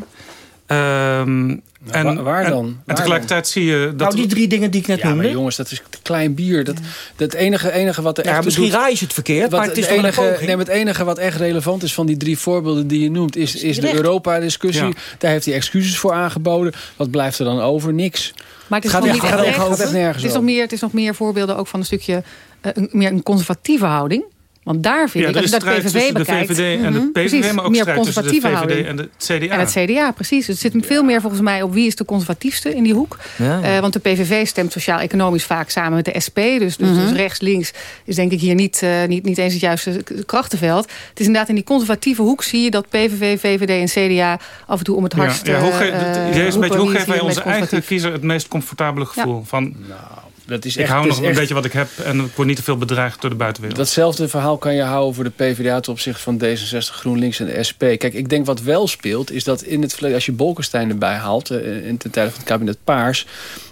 Um, nou, en, waar dan? En, en tegelijkertijd zie je... Dat nou, die drie dingen die ik net ja, noemde. Maar jongens, dat is klein bier. Dat, dat enige, enige wat er ja, echt misschien raai je het verkeerd, maar het is enige, nee, het enige wat echt relevant is van die drie voorbeelden die je noemt... is, is de Europa-discussie. Ja. Daar heeft hij excuses voor aangeboden. Wat blijft er dan over? Niks. Maar het is, gaat nog, niet echt, echt, echt nergens het is, nog meer, het is nog meer voorbeelden ook van een stukje... Uh, een, meer een conservatieve houding. Want daar vind ja, ik, als je dat PVV bekijkt... de VVD en de PVV, precies, maar ook meer conservatieve de VVD houding. en de CDA. En het CDA, precies. Het zit veel meer volgens mij op wie is de conservatiefste in die hoek. Ja, ja. Uh, want de PVV stemt sociaal-economisch vaak samen met de SP. Dus, dus, mm -hmm. dus rechts-links is denk ik hier niet, uh, niet, niet eens het juiste krachtenveld. Het is inderdaad in die conservatieve hoek zie je dat PVV, VVD en CDA af en toe om het hardst... Ja, hoe, uh, is een beetje, hoe geven wij onze eigen kiezer het meest comfortabele gevoel? Van, nou, dat is ik hou nog een echt... beetje wat ik heb en ik word niet te veel bedreigd door de buitenwereld. Datzelfde verhaal kan je houden voor de PvdA ten opzichte van D66, GroenLinks en de SP. Kijk, ik denk wat wel speelt is dat in het verleden, als je Bolkestein erbij haalt, in ten tijde van het kabinet Paars,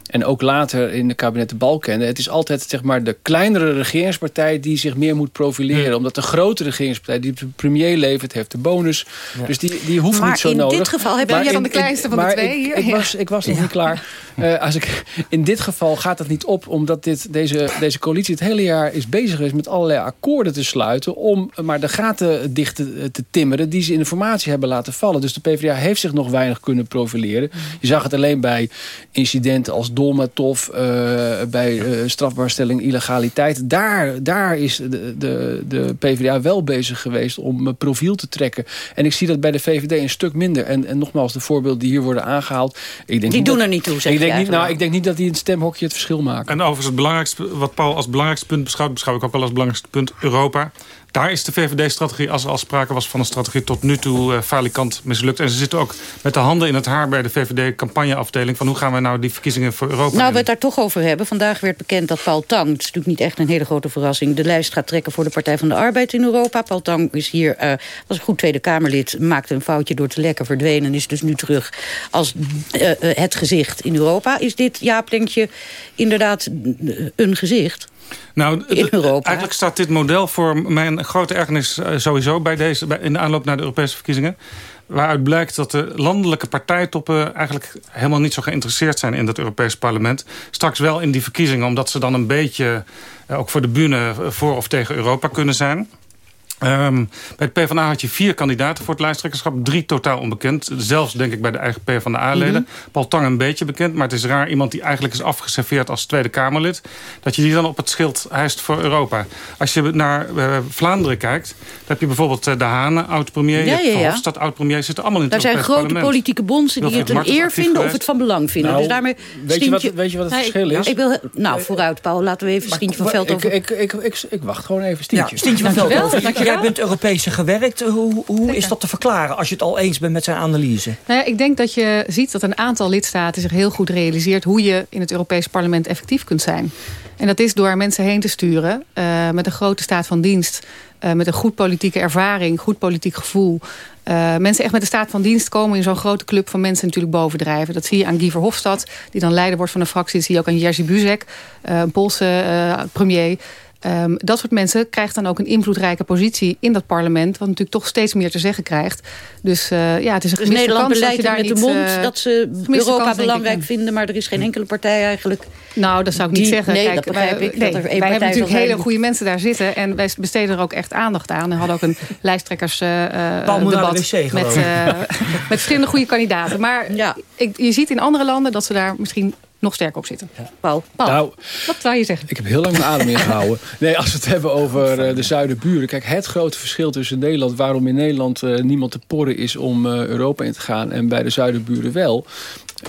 En ook later in de kabinetten Balken. Het is altijd zeg maar, de kleinere regeringspartij die zich meer moet profileren. Omdat de grote regeringspartij die de premier levert, heeft de bonus. Dus die, die hoeft niet zo nodig. Maar in dit geval heb jij dan de kleinste van de twee hier. Ik, ik, was, ik was nog niet klaar. Uh, als ik, in dit geval gaat dat niet op, omdat dit, deze, deze coalitie het hele jaar is bezig geweest met allerlei akkoorden te sluiten. Om maar de gaten dicht te, te timmeren die ze in de formatie hebben laten vallen. Dus de PvdA heeft zich nog weinig kunnen profileren. Je zag het alleen bij incidenten als Dolmatov, uh, bij uh, strafbaarstelling illegaliteit. Daar, daar is de, de, de PvdA wel bezig geweest om profiel te trekken. En ik zie dat bij de VVD een stuk minder. En, en nogmaals, de voorbeelden die hier worden aangehaald. Ik denk die doen dat, er niet toe, zeg ik denk niet, nou, ik denk niet dat die in het stemhokje het verschil maken. En overigens het belangrijkste, wat Paul als belangrijkste punt beschouwt... beschouw ik ook wel als belangrijkste punt Europa. Daar is de VVD-strategie, als er al sprake was van een strategie... tot nu toe uh, falikant mislukt. En ze zitten ook met de handen in het haar bij de VVD-campagneafdeling... van hoe gaan we nou die verkiezingen voor Europa Nou, we het daar toch over hebben. Vandaag werd bekend dat Paul Tang... het is natuurlijk niet echt een hele grote verrassing... de lijst gaat trekken voor de Partij van de Arbeid in Europa. Paul Tang is hier, uh, was een goed Tweede Kamerlid... maakte een foutje door te lekker verdwenen... en is dus nu terug als uh, het gezicht in Europa. Is dit, Jaap, denk je, inderdaad een gezicht? Nou, in Europa. eigenlijk staat dit model voor mijn grote ergernis sowieso bij deze, bij, in de aanloop naar de Europese verkiezingen. Waaruit blijkt dat de landelijke partijtoppen eigenlijk helemaal niet zo geïnteresseerd zijn in het Europees parlement. Straks wel in die verkiezingen, omdat ze dan een beetje ook voor de bühne voor of tegen Europa kunnen zijn. Um, bij het PvdA had je vier kandidaten voor het lijsttrekkerschap. Drie totaal onbekend. Zelfs denk ik bij de eigen PvdA-leden. Mm -hmm. Paul Tang een beetje bekend. Maar het is raar iemand die eigenlijk is afgeserveerd als Tweede Kamerlid. Dat je die dan op het schild hijst voor Europa. Als je naar uh, Vlaanderen kijkt. Dan heb je bijvoorbeeld uh, De Hane, oud-premier. Ja, ja, ja. Verhofstadt, oud-premier. Zitten allemaal in het Daar zijn grote parlement. politieke bonzen die het een eer vinden geweest. of het van belang vinden. Nou, dus daarmee weet, je wat, weet je wat het nou, verschil ik, is? Ik wil, nou, vooruit Paul. Laten we even Stientje van Veld over... Ik, ik, ik, ik, wacht gewoon even, Stientje. Ja, Stientje van Veld. Jij bent Europees gewerkt. Hoe, hoe is dat te verklaren als je het al eens bent met zijn analyse? Nou ja, ik denk dat je ziet dat een aantal lidstaten zich heel goed realiseert... hoe je in het Europees parlement effectief kunt zijn. En dat is door mensen heen te sturen uh, met een grote staat van dienst... Uh, met een goed politieke ervaring, goed politiek gevoel... Uh, mensen echt met de staat van dienst komen in zo'n grote club van mensen natuurlijk bovendrijven. Dat zie je aan Guy Verhofstadt, die dan leider wordt van een fractie. Dat zie je ook aan Jerzy Buzek, een Poolse premier... Um, dat soort mensen krijgt dan ook een invloedrijke positie in dat parlement... wat natuurlijk toch steeds meer te zeggen krijgt. Dus uh, ja, het is een dus Nederland kans beleidt dat je daar met niet, de mond uh, dat ze Europa kans, belangrijk vinden... maar er is geen enkele partij eigenlijk... Nou, dat zou ik niet zeggen. Nee, Kijk, dat begrijp wij, ik. Nee, dat er wij partij hebben natuurlijk hele goede mensen daar zitten... en wij besteden er ook echt aandacht aan. En hadden ook een lijsttrekkers uh, debat de wc, met, met verschillende goede kandidaten. Maar ja. ik, je ziet in andere landen dat ze daar misschien nog sterker op zitten. Ja. Paul, Paul nou, wat zou je zeggen? Ik heb heel lang mijn adem ingehouden. Nee, als we het hebben over uh, de zuidenburen. Kijk, het grote verschil tussen Nederland... waarom in Nederland uh, niemand te porren is om uh, Europa in te gaan... en bij de zuidenburen wel...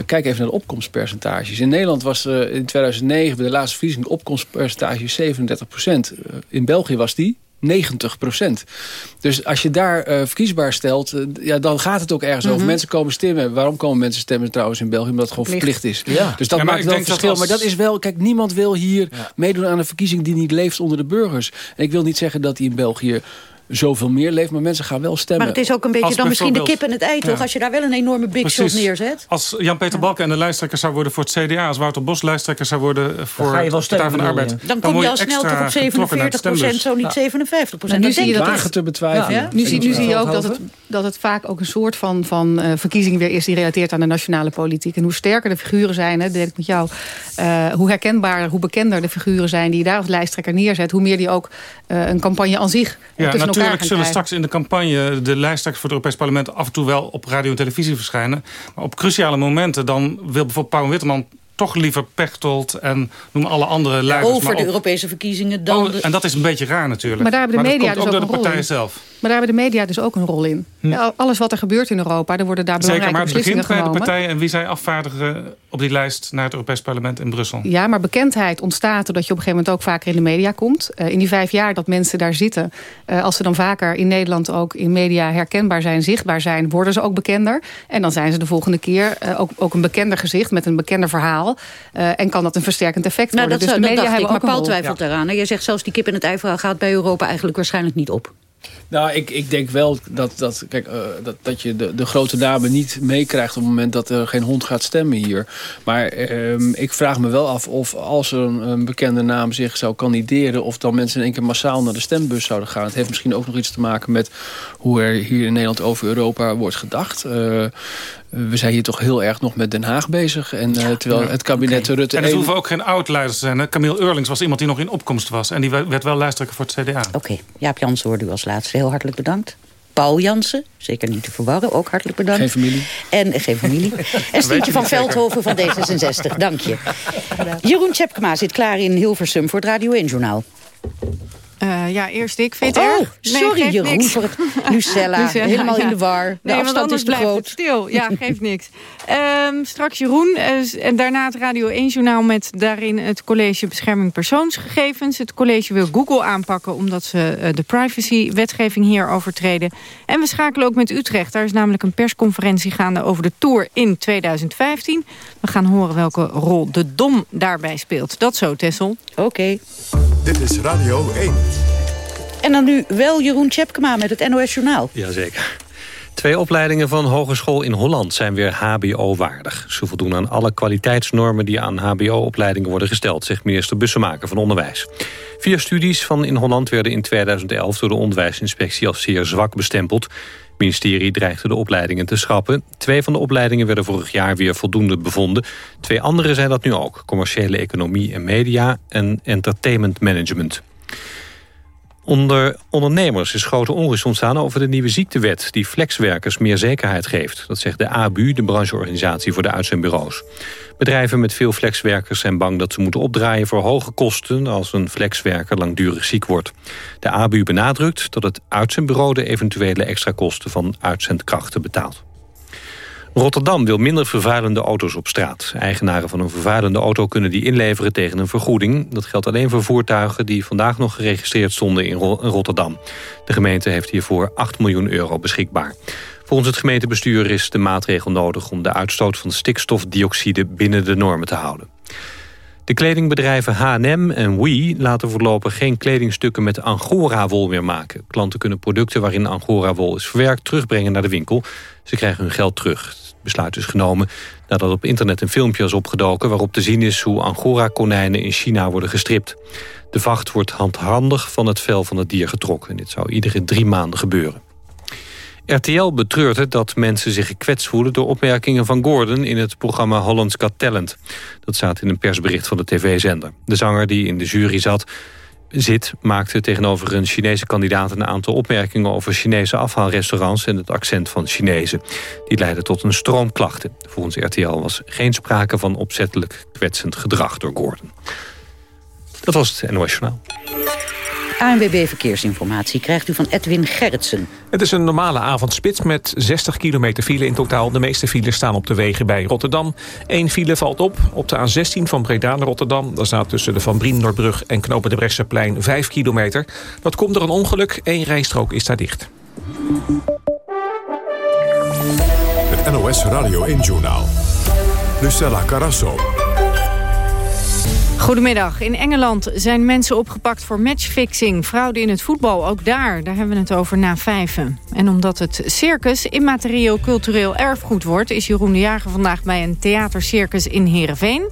Kijk even naar de opkomstpercentages. In Nederland was in 2009 bij de laatste verkiezing... de opkomstpercentage 37 procent. in België was die 90 procent. Dus als je daar uh, verkiesbaar stelt, uh, ja, dan gaat het ook ergens mm -hmm. over. Mensen komen stemmen. Waarom komen mensen stemmen trouwens in België? Omdat het gewoon verplicht is. Ja. Dus dat ja, maakt wel een verschil. Dat als... Maar dat is wel, kijk, niemand wil hier ja. meedoen aan een verkiezing die niet leeft onder de burgers. En ik wil niet zeggen dat die in België zoveel meer leeft, maar mensen gaan wel stemmen. Maar het is ook een beetje Als dan misschien de kip en het ei, toch? Ja. Als je daar wel een enorme big Precies. shot neerzet. Als Jan-Peter Balken en de lijsttrekker zou worden voor het CDA... als Wouter Bos lijsttrekker zou worden voor ga je wel de Partij van de Arbeid... Dan kom je al snel extra toch op getrokken naar het 47 procent, stembus. zo niet 57 procent. Dat nu zie je dat te betwijfelen. Ja. Nu, zie, nu zie je ook dat het, dat het vaak ook een soort van, van uh, verkiezing weer is... die relateert aan de nationale politiek. En hoe sterker de figuren zijn, hè, dat deed ik met jou... Uh, hoe herkenbaarder, hoe bekender de figuren zijn... die je daar als lijsttrekker neerzet... hoe meer die ook uh, een campagne aan zich Ja, natuurlijk zullen straks in de campagne de lijsttrekkers voor het Europees Parlement af en toe wel op radio en televisie verschijnen. Maar op cruciale momenten dan wil bijvoorbeeld Pauw Witteman toch liever Pechtold en noem alle andere leiders. Over maar de op- Europese verkiezingen dan... Oh, en dat is een beetje raar natuurlijk. Maar daar hebben de media dus ook ook door de een rol in. zelf. Maar daar hebben de media dus ook een rol in. Ja, alles wat er gebeurt in Europa, er worden daar Zeker, belangrijke maar het begint bij de partijen en wie zij afvaardigen op die lijst naar het Europees Parlement in Brussel. Ja, maar bekendheid ontstaat doordat je op een gegeven moment ook vaker in de media komt. Uh, in die vijf jaar dat mensen daar zitten, uh, als ze dan vaker in Nederland ook in media herkenbaar zijn, zichtbaar zijn, worden ze ook bekender. En dan zijn ze de volgende keer uh, ook, ook een bekender gezicht met een bekender verhaal. En kan dat een versterkend effect Nou, worden. dat, dus zou- de media ik, hebben maar ook een Paul twijfelt daaraan. hè. Jij zegt zelfs die kip en het ei verhaal gaat bij Europa eigenlijk waarschijnlijk niet op. Nou, ik, ik denk wel dat, dat, kijk, uh, dat, dat je de, de grote namen niet meekrijgt... op het moment dat er geen hond gaat stemmen hier. Maar uh, ik vraag me wel af of als er een, een, bekende naam zich zou kandideren... of dan mensen in één keer massaal naar de stembus zouden gaan. Het heeft misschien ook nog iets te maken met hoe er hier in Nederland over Europa wordt gedacht. Uh, we zijn hier toch heel erg nog met Den Haag bezig. En, uh, terwijl ja, het kabinet okay. Rutte... En het hoeven ook geen oud-leiders te zijn. Camille Eurlings was iemand die nog in opkomst was. En die werd wel lijsttrekker voor het CDA. Oké, okay. Jaap Jansen hoorde u als laatste. Heel hartelijk bedankt. Paul Jansen, zeker niet te verwarren, ook hartelijk bedankt. Geen familie. En geen familie. en Stientje van Veldhoven van D66, dank je. Jeroen Tjepkema zit klaar in Hilversum voor het Radio 1-journaal. Uh, ja, eerst ik. Vind oh, erg? Nee, sorry Jeroen niks. voor het Lucella. Lucella helemaal ja. in de war. De nee, afstand is te groot. stil. Ja, geeft niks. Um, straks Jeroen. Uh, en daarna het Radio 1-journaal met daarin het College Bescherming Persoonsgegevens. Het college wil Google aanpakken omdat ze uh, de privacy-wetgeving hier overtreden. En we schakelen ook met Utrecht. Daar is namelijk een persconferentie gaande over de Tour in 2015. We gaan horen welke rol de Dom daarbij speelt. Dat zo, Tessel. Oké. Okay. Dit is Radio 1. En dan nu wel Jeroen Tjepkema met het NOS Journaal. Jazeker. Twee opleidingen van hogeschool in Holland zijn weer hbo-waardig. Ze voldoen aan alle kwaliteitsnormen die aan hbo-opleidingen worden gesteld... zegt minister Bussemaker van Onderwijs. Vier studies van in Holland werden in 2011 door de onderwijsinspectie als zeer zwak bestempeld. Het ministerie dreigde de opleidingen te schrappen. Twee van de opleidingen werden vorig jaar weer voldoende bevonden. Twee andere zijn dat nu ook. Commerciële economie en media en entertainment management. Onder ondernemers is grote onrust ontstaan over de nieuwe ziektewet... die flexwerkers meer zekerheid geeft. Dat zegt de ABU, de brancheorganisatie voor de uitzendbureaus. Bedrijven met veel flexwerkers zijn bang dat ze moeten opdraaien... voor hoge kosten als een flexwerker langdurig ziek wordt. De ABU benadrukt dat het uitzendbureau... de eventuele extra kosten van uitzendkrachten betaalt. Rotterdam wil minder vervuilende auto's op straat. Eigenaren van een vervuilende auto kunnen die inleveren tegen een vergoeding. Dat geldt alleen voor voertuigen die vandaag nog geregistreerd stonden in Rotterdam. De gemeente heeft hiervoor 8 miljoen euro beschikbaar. Volgens het gemeentebestuur is de maatregel nodig... om de uitstoot van stikstofdioxide binnen de normen te houden. De kledingbedrijven H&M en WE laten voorlopig geen kledingstukken met angora-wol meer maken. Klanten kunnen producten waarin angora-wol is verwerkt terugbrengen naar de winkel. Ze krijgen hun geld terug. Het besluit is genomen nadat op internet een filmpje is opgedoken... waarop te zien is hoe angora-konijnen in China worden gestript. De vacht wordt handhandig van het vel van het dier getrokken. Dit zou iedere drie maanden gebeuren. RTL betreurt het dat mensen zich gekwetst voelen... door opmerkingen van Gordon in het programma Holland's Got Talent. Dat staat in een persbericht van de tv-zender. De zanger die in de jury zat, zit maakte tegenover een Chinese kandidaat... een aantal opmerkingen over Chinese afhaalrestaurants... en het accent van Chinezen. Die leidden tot een stroom klachten. Volgens RTL was geen sprake van opzettelijk kwetsend gedrag door Gordon. Dat was het NOS Journaal. ANWB Verkeersinformatie krijgt u van Edwin Gerritsen. Het is een normale avondspits met 60 kilometer file in totaal. De meeste files staan op de wegen bij Rotterdam. Eén file valt op op de A16 van Breda naar Rotterdam. Daar staat tussen de Van Brien Noordbrug en Knopen de Bresseplein 5 kilometer. Dat komt door een ongeluk. Eén rijstrook is daar dicht. Het NOS Radio 1-journaal. Lucella Carasso. Goedemiddag. In Engeland zijn mensen opgepakt voor matchfixing. Fraude in het voetbal, ook daar. Daar hebben we het over na vijven. En omdat het circus immaterieel cultureel erfgoed wordt... is Jeroen de Jager vandaag bij een theatercircus in Heerenveen.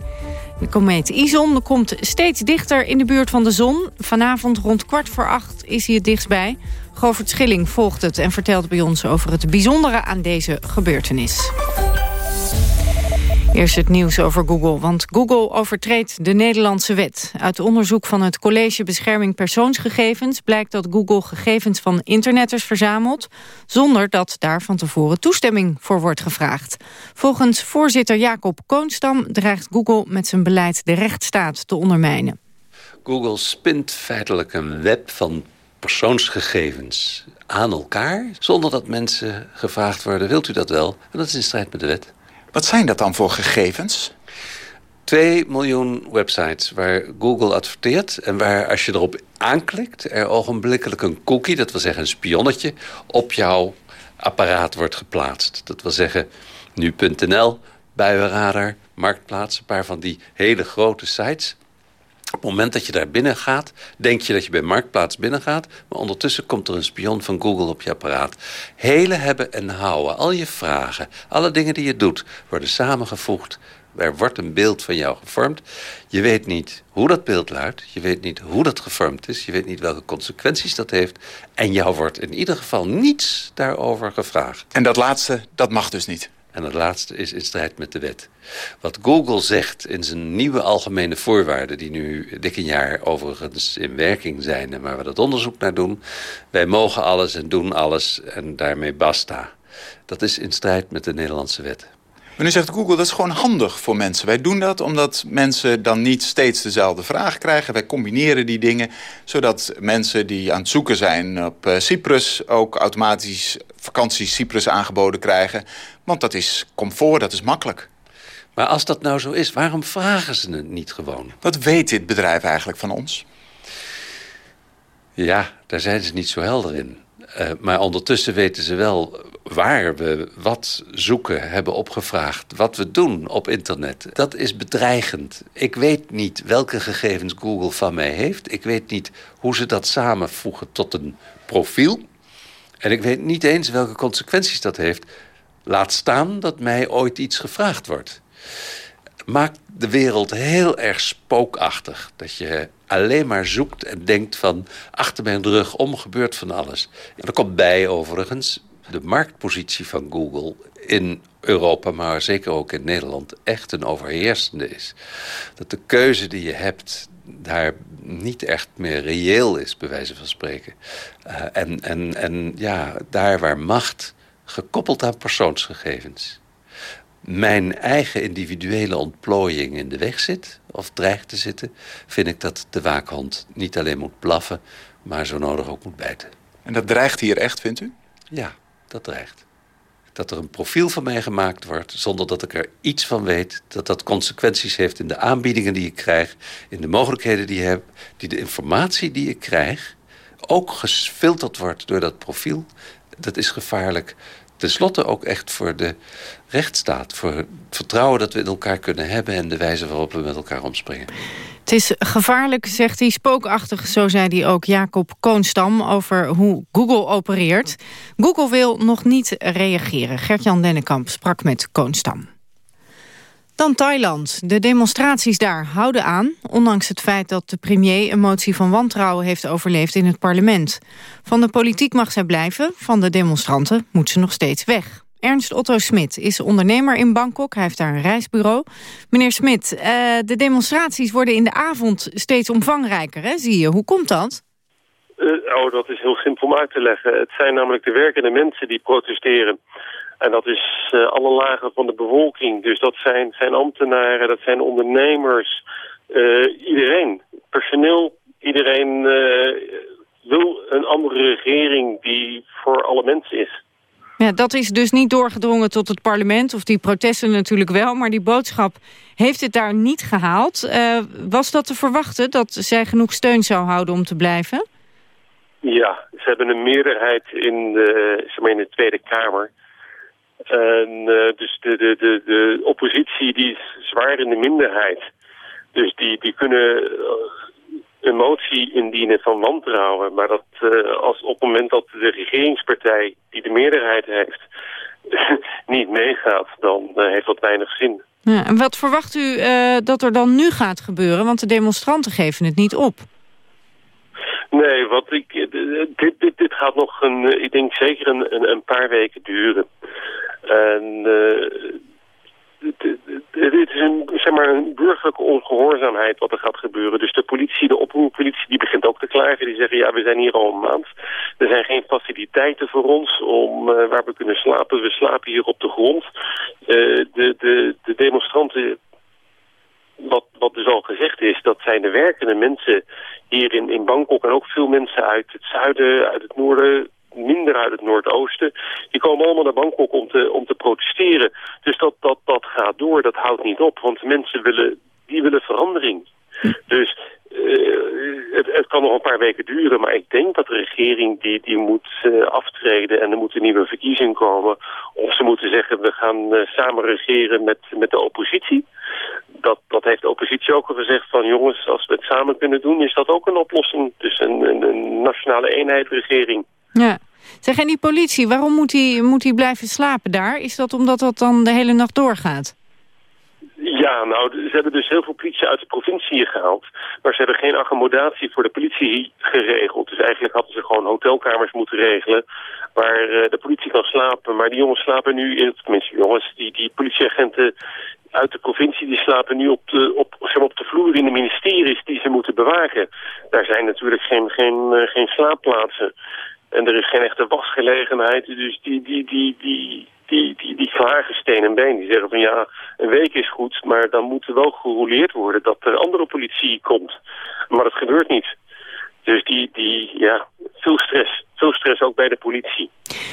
De komeet Ison komt steeds dichter in de buurt van de zon. Vanavond rond kwart voor acht is hij het dichtstbij. Govert Schilling volgt het en vertelt bij ons over het bijzondere aan deze gebeurtenis. Eerst het nieuws over Google, want Google overtreedt de Nederlandse wet. Uit onderzoek van het College Bescherming Persoonsgegevens... blijkt dat Google gegevens van internetters verzamelt... zonder dat daar van tevoren toestemming voor wordt gevraagd. Volgens voorzitter Jacob Koonstam dreigt Google met zijn beleid de rechtsstaat te ondermijnen. Google spint feitelijk een web van persoonsgegevens aan elkaar... zonder dat mensen gevraagd worden, wilt u dat wel? En dat is in strijd met de wet. Wat zijn dat dan voor gegevens? 2 miljoen websites waar Google adverteert... en waar als je erop aanklikt... er ogenblikkelijk een cookie, dat wil zeggen een spionnetje... op jouw apparaat wordt geplaatst. Dat wil zeggen nu.nl, Buienradar, Marktplaats... een paar van die hele grote sites. Op het moment dat je daar binnen gaat, denk je dat je bij Marktplaats binnen gaat. Maar ondertussen komt er een spion van Google op je apparaat. Hele hebben en houden, al je vragen, alle dingen die je doet, worden samengevoegd. Er wordt een beeld van jou gevormd. Je weet niet hoe dat beeld luidt. Je weet niet hoe dat gevormd is. Je weet niet welke consequenties dat heeft. En jou wordt in ieder geval niets daarover gevraagd. En dat laatste, dat mag dus niet? En het laatste is in strijd met de wet. Wat Google zegt in zijn nieuwe algemene voorwaarden... die nu dik een jaar overigens in werking zijn... en waar we dat onderzoek naar doen... wij mogen alles en doen alles en daarmee basta. Dat is in strijd met de Nederlandse wet. Maar nu zegt Google, dat is gewoon handig voor mensen. Wij doen dat omdat mensen dan niet steeds dezelfde vraag krijgen. Wij combineren die dingen, zodat mensen die aan het zoeken zijn op eh, Cyprus... ook automatisch vakantie Cyprus aangeboden krijgen. Want dat is comfort, dat is makkelijk. Maar als dat nou zo is, waarom vragen ze het niet gewoon? Wat weet dit bedrijf eigenlijk van ons? Ja, daar zijn ze niet zo helder in. Uh, maar ondertussen weten ze wel waar we wat zoeken hebben opgevraagd. Wat we doen op internet. Dat is bedreigend. Ik weet niet welke gegevens Google van mij heeft. Ik weet niet hoe ze dat samenvoegen tot een profiel. En ik weet niet eens welke consequenties dat heeft. Laat staan dat mij ooit iets gevraagd wordt. Maakt de wereld heel erg spookachtig. Dat je alleen maar zoekt en denkt van... achter mijn rug om gebeurt van alles. En er komt bij overigens de marktpositie van Google in Europa, maar zeker ook in Nederland, echt een overheersende is. Dat de keuze die je hebt daar niet echt meer reëel is, bij wijze van spreken. Uh, en, en, en ja, daar waar macht gekoppeld aan persoonsgegevens mijn eigen individuele ontplooiing in de weg zit, of dreigt te zitten, vind ik dat de waakhond niet alleen moet blaffen, maar zo nodig ook moet bijten. En dat dreigt hier echt, vindt u? Ja, dat dreigt. Dat er een profiel van mij gemaakt wordt zonder dat ik er iets van weet. Dat dat consequenties heeft in de aanbiedingen die ik krijg, in de mogelijkheden die ik heb, die de informatie die ik krijg ook gefilterd wordt door dat profiel. Dat is gevaarlijk Ten slotte ook echt voor de rechtsstaat. Voor het vertrouwen dat we in elkaar kunnen hebben... en de wijze waarop we met elkaar omspringen. Het is gevaarlijk, zegt hij, spookachtig, zo zei hij ook Jacob Koonstam... over hoe Google opereert. Google wil nog niet reageren. Gert-Jan Dennekamp sprak met Koonstam. Dan Thailand. De demonstraties daar houden aan... ondanks het feit dat de premier een motie van wantrouwen heeft overleefd in het parlement. Van de politiek mag zij blijven, van de demonstranten moet ze nog steeds weg. Ernst Otto Smit is ondernemer in Bangkok. Hij heeft daar een reisbureau. Meneer Smit, uh, de demonstraties worden in de avond steeds omvangrijker, hè, zie je. Hoe komt dat? Uh, oh, dat is heel simpel om uit te leggen. Het zijn namelijk de werkende mensen die protesteren. En dat is uh, alle lagen van de bevolking. Dus dat zijn, zijn ambtenaren, dat zijn ondernemers, uh, iedereen. Personeel, iedereen uh, wil een andere regering die voor alle mensen is. Ja, dat is dus niet doorgedrongen tot het parlement, of die protesten natuurlijk wel, maar die boodschap heeft het daar niet gehaald. was dat te verwachten, dat zij genoeg steun zou houden om te blijven? Ja, ze hebben een meerderheid in de, zeg maar in de Tweede Kamer. En uh, dus de, de, de, de oppositie die is zwaar in de minderheid. Dus die, die kunnen een motie indienen van wantrouwen. Maar dat uh, als op het moment dat de regeringspartij die de meerderheid heeft niet meegaat, dan heeft dat weinig zin. Ja, en wat verwacht u dat er dan nu gaat gebeuren? Want de demonstranten geven het niet op. Nee, wat ik, dit, dit, dit gaat nog een, ik denk zeker een, een, een paar weken duren. En dit is een, zeg maar, een burgerlijke ongehoorzaamheid wat er gaat gebeuren. Dus de politie, de oproerpolitie, die begint ook te klagen. Die zeggen, ja, we zijn hier al een maand. Er zijn geen faciliteiten voor ons om, waar we kunnen slapen. We slapen hier op de grond. De, de, de demonstranten wat, wat dus al gezegd is, dat zijn de werkende mensen hier in, in Bangkok en ook veel mensen uit het zuiden, uit het noorden, minder uit het noordoosten. Die komen allemaal naar Bangkok om te, om te protesteren. Dus dat, dat, dat gaat door, dat houdt niet op. Want mensen willen, die willen verandering. Dus uh, het, het, kan nog een paar weken duren, maar ik denk dat de regering die, die moet uh, aftreden en er moet een nieuwe verkiezing komen. Of ze moeten zeggen, we gaan uh, samen regeren met, met de oppositie. Dat, dat heeft de oppositie ook al gezegd van jongens, als we het samen kunnen doen, is dat ook een oplossing. Dus een, een, een nationale eenheidsregering. Ja. Zeg, en die politie, waarom moet hij moet die blijven slapen daar? Is dat omdat dat dan de hele nacht doorgaat? Ja, nou, ze hebben dus heel veel politie uit de provincie gehaald. Maar ze hebben geen accommodatie voor de politie geregeld. Dus eigenlijk hadden ze gewoon hotelkamers moeten regelen... waar uh, de politie kan slapen. Maar die jongens slapen nu, in, tenminste jongens, die, die politieagenten uit de provincie... die slapen nu op de, op, zeg op de vloer in de ministeries die ze moeten bewaken. Daar zijn natuurlijk geen, geen, uh, geen slaapplaatsen. En er is geen echte wasgelegenheid. Dus die, die, die, die, die, die, die klagen steen en been. Die zeggen van ja, een week is goed, maar dan moet er wel gerouleerd worden dat er andere politie komt. Maar dat gebeurt niet. Dus die, die ja, veel stress. Veel stress ook bij de politie.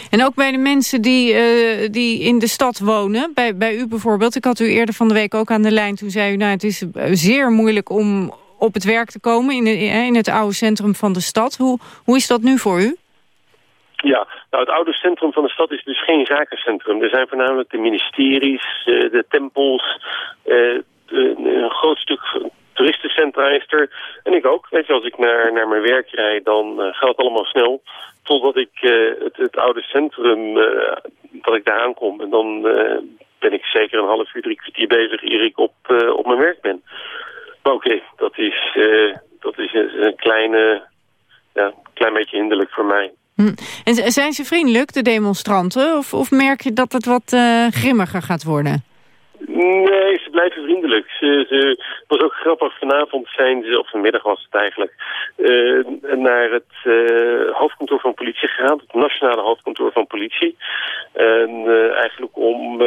En ook bij de mensen die, uh, die in de stad wonen. Bij, bij u bijvoorbeeld. Ik had u eerder van de week ook aan de lijn. Toen zei u, nou het is zeer moeilijk om op het werk te komen in, de, in het oude centrum van de stad. Hoe, hoe is dat nu voor u? Ja, nou het oude centrum van de stad is dus geen zakencentrum. Er zijn voornamelijk de ministeries, uh, de tempels, uh, een groot stuk toeristencentra is er. En ik ook. Weet je, als ik naar, naar mijn werk rijd, dan uh, gaat het allemaal snel. Totdat ik het, het, oude centrum, dat ik daar aankom. En dan ben ik zeker een half uur, drie kwartier bezig eer ik op, op mijn werk ben. Maar oké, dat is, dat is een kleine, ja, klein beetje hinderlijk voor mij. Hm. En zijn ze vriendelijk, de demonstranten? Of, of merk je dat het wat uh, grimmiger gaat worden? Nee, ze blijven vriendelijk. Ze, ze, het was ook grappig, vanavond zijn ze, of vanmiddag was het eigenlijk, uh, naar het uh, hoofdkantoor van politie gegaan. Het nationale hoofdkantoor van politie. En eigenlijk om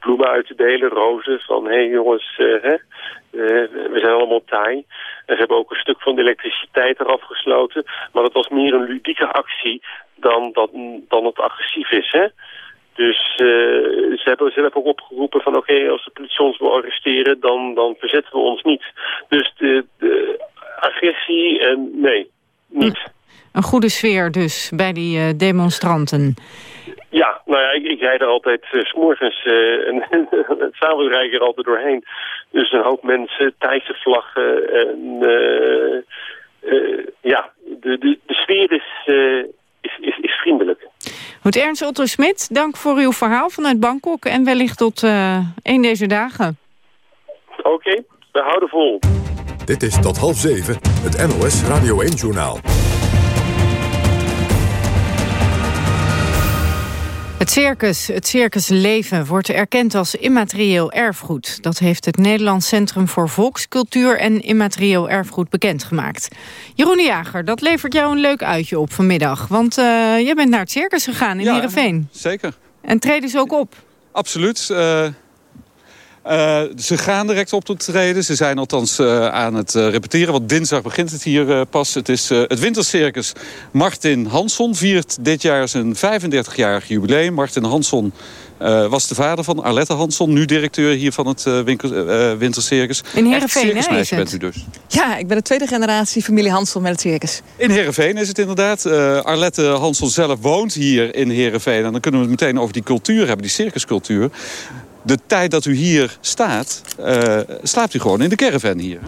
bloemen uit te delen, rozen, van hé hey jongens, hè, we zijn allemaal taai. En ze hebben ook een stuk van de elektriciteit eraf gesloten. Maar dat was meer een ludieke actie dan, dat, dan het agressief is, hè. Dus uh, ze hebben ook opgeroepen van oké, als de politie ons wil arresteren, dan, dan verzetten we ons niet. Dus de, de agressie, en nee, niet. Een goede sfeer dus bij die uh, demonstranten. Ja, nou ja, ik, ik rijd er altijd uh, s'morgens uh, en s'avonds rijd ik er altijd doorheen. Dus een hoop mensen, Thaise vlaggen en ja, de, de, de sfeer is, is, is, is vriendelijk. Goed, Ernst Otto Smit, dank voor uw verhaal vanuit Bangkok en wellicht tot uh, een deze dagen. Oké, okay, we houden vol. Dit is tot half zeven, het NOS Radio 1-journaal. Het circus, het circusleven, wordt erkend als immaterieel erfgoed. Dat heeft het Nederlands Centrum voor Volkscultuur en Immaterieel Erfgoed bekendgemaakt. Jeroen de Jager, dat levert jou een leuk uitje op vanmiddag. Want uh, jij bent naar het circus gegaan in ja, Heerenveen. zeker. En treden ze ook op? Absoluut. Uh, uh, ze gaan direct op te treden. Ze zijn althans uh, aan het uh, repeteren. Want dinsdag begint het hier pas. Het is het wintercircus. Martin Hansson viert dit jaar zijn 35-jarig jubileum. Martin Hansson was de vader van Arlette Hansson. Nu directeur hier van het winkel, wintercircus. In Heerenveen, hè, is bent u dus. Ja, ik ben de tweede generatie familie Hansson met het circus. In Heerenveen is het inderdaad. Arlette Hansson zelf woont hier in Heerenveen. En dan kunnen we het meteen over die cultuur hebben. Die circuscultuur de tijd dat u hier staat, uh, slaapt u gewoon in de caravan hier.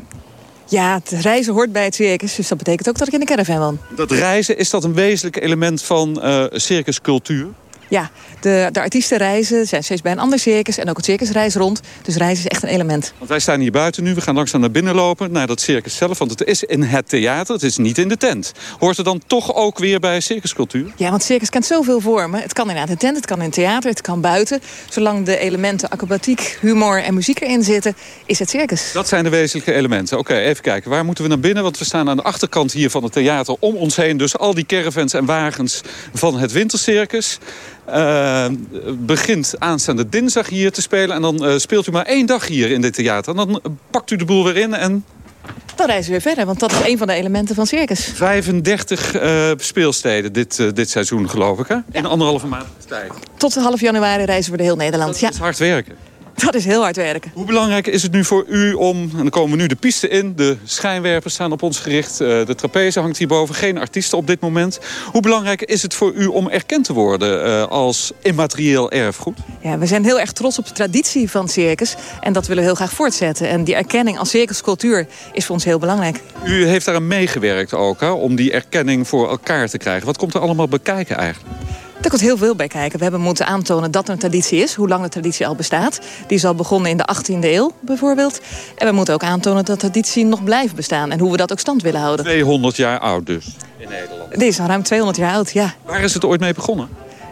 Ja, het reizen hoort bij het circus, dus dat betekent ook dat ik in de caravan woon. Dat reizen, is dat een wezenlijk element van uh, circuscultuur? Ja, de, de artiesten reizen, zijn steeds bij een ander circus... en ook het circus reist rond, dus reizen is echt een element. Want wij staan hier buiten nu, we gaan langzaam naar binnen lopen... naar dat circus zelf, want het is in het theater, het is niet in de tent. Hoort er dan toch ook weer bij circuscultuur? Ja, want circus kent zoveel vormen. Het kan inderdaad in de tent, het kan in het theater, het kan buiten. Zolang de elementen acrobatiek, humor en muziek erin zitten, is het circus. Dat zijn de wezenlijke elementen. Oké, even kijken, waar moeten we naar binnen? Want we staan aan de achterkant hier van het theater om ons heen. Dus al die caravans en wagens van het wintercircus... Uh, begint aanstaande dinsdag hier te spelen. En dan uh, speelt u maar één dag hier in dit theater. En dan pakt u de boel weer in en... Dan reizen we weer verder, want dat is een van de elementen van circus. 35 uh, speelsteden dit, dit seizoen, geloof ik, hè? In anderhalve maand tijd. Tot half januari reizen we de heel Nederland, dat ja. is hard werken. Dat is heel hard werken. Hoe belangrijk is het nu voor u om, en dan komen we nu de piste in... de schijnwerpers staan op ons gericht, eh, de trapeze hangt hierboven... geen artiesten op dit moment. Hoe belangrijk is het voor u om erkend te worden uh, als immaterieel erfgoed? Ja, we zijn heel erg trots op de traditie van circus. En dat willen we heel graag voortzetten. En die erkenning als circuscultuur is voor ons heel belangrijk. U heeft daar aan meegewerkt ook, hè, om die erkenning voor elkaar te krijgen. Wat komt er allemaal bekijken eigenlijk? Er komt heel veel bij kijken. We hebben moeten aantonen dat er een traditie is. Hoe lang de traditie al bestaat. Die is al begonnen in de 18e eeuw bijvoorbeeld. En we moeten ook aantonen dat de traditie nog blijft bestaan. En hoe we dat ook stand willen houden. 200 jaar oud dus in Nederland. Die is al ruim 200 jaar oud, ja. Waar is het ooit mee begonnen?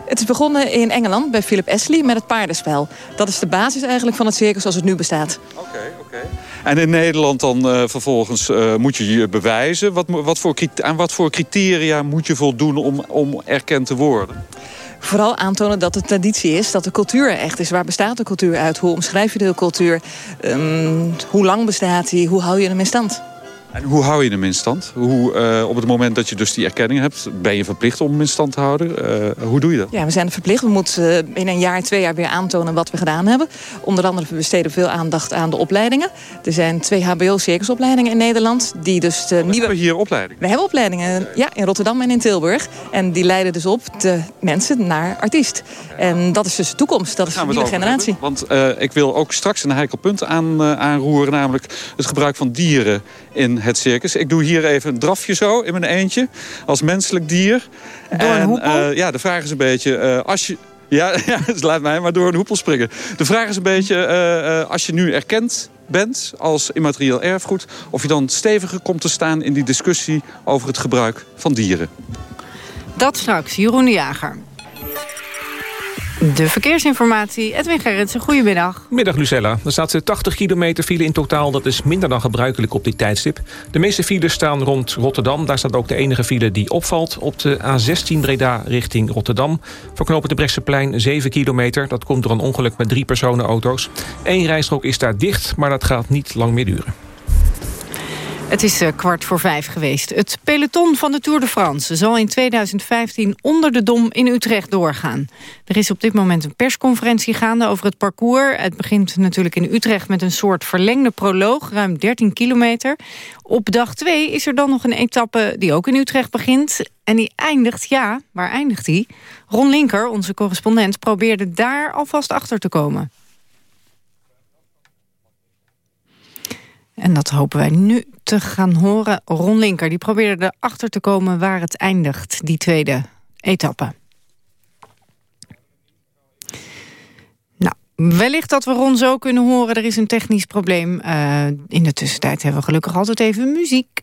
Het is begonnen in Engeland bij Philip Astley met het paardenspel. Dat is de basis eigenlijk van het circus zoals het nu bestaat. Oké, oké. En in Nederland dan uh, vervolgens uh, moet je je bewijzen. Wat, wat voor, aan wat voor criteria moet je voldoen om, om erkend te worden? Vooral aantonen dat het traditie is, dat de cultuur echt is. Waar bestaat de cultuur uit? Hoe omschrijf je de cultuur? Um, hoe lang bestaat die? Hoe hou je hem in stand? En hoe hou je hem in stand? Hoe, uh, op het moment dat je dus die erkenning hebt, ben je verplicht om hem in stand te houden? Uh, hoe doe je dat? Ja, we zijn verplicht. We moeten uh, in een jaar, twee jaar weer aantonen wat we gedaan hebben. Onder andere we besteden veel aandacht aan de opleidingen. Er zijn twee hbo-circusopleidingen in Nederland. Die dus de we nieuwe... hebben hier opleidingen? We hebben opleidingen, ja, in Rotterdam en in Tilburg. En die leiden dus op de mensen naar artiest. En dat is dus de toekomst. Dat is de nieuwe generatie. Hebben. Want ik wil ook straks een heikel punt aan, aanroeren. Namelijk het gebruik van dieren in het circus. Ik doe hier even een drafje zo in mijn eentje. Als menselijk dier. Door een en, uh, ja, de vraag is een beetje... Uh, als je, ja, ja, laat mij maar door een hoepel springen. De vraag is een beetje, uh, als je nu erkend bent als immaterieel erfgoed... of je dan steviger komt te staan in die discussie over het gebruik van dieren. Dat straks, Jeroen de Jager. De verkeersinformatie, Edwin Gerritsen, goedemiddag. Middag Lucella. Er staat 80 kilometer file in totaal. Dat is minder dan gebruikelijk op dit tijdstip. De meeste files staan rond Rotterdam. Daar staat ook de enige file die opvalt. Op de A16 Breda richting Rotterdam. Verknopen de Brechtseplein 7 kilometer. Dat komt door een ongeluk met drie personenauto's. Eén rijstrook is daar dicht, maar dat gaat niet lang meer duren. Het is uh, kwart voor vijf geweest. Het peloton van de Tour de France zal in 2015 onder de Dom in Utrecht doorgaan. Er is op dit moment een persconferentie gaande over het parcours. Het begint natuurlijk in Utrecht met een soort verlengde proloog, ruim 13 kilometer. Op dag 2 is er dan nog een etappe die ook in Utrecht begint. En die eindigt, ja, waar eindigt die? Ron Linker, onze correspondent, probeerde daar alvast achter te komen. En dat hopen wij nu te gaan horen. Ron Linker die probeerde erachter te komen waar het eindigt, die tweede etappe. Nou, wellicht dat we Ron zo kunnen horen. Er is een technisch probleem. Uh, in de tussentijd hebben we gelukkig altijd even muziek.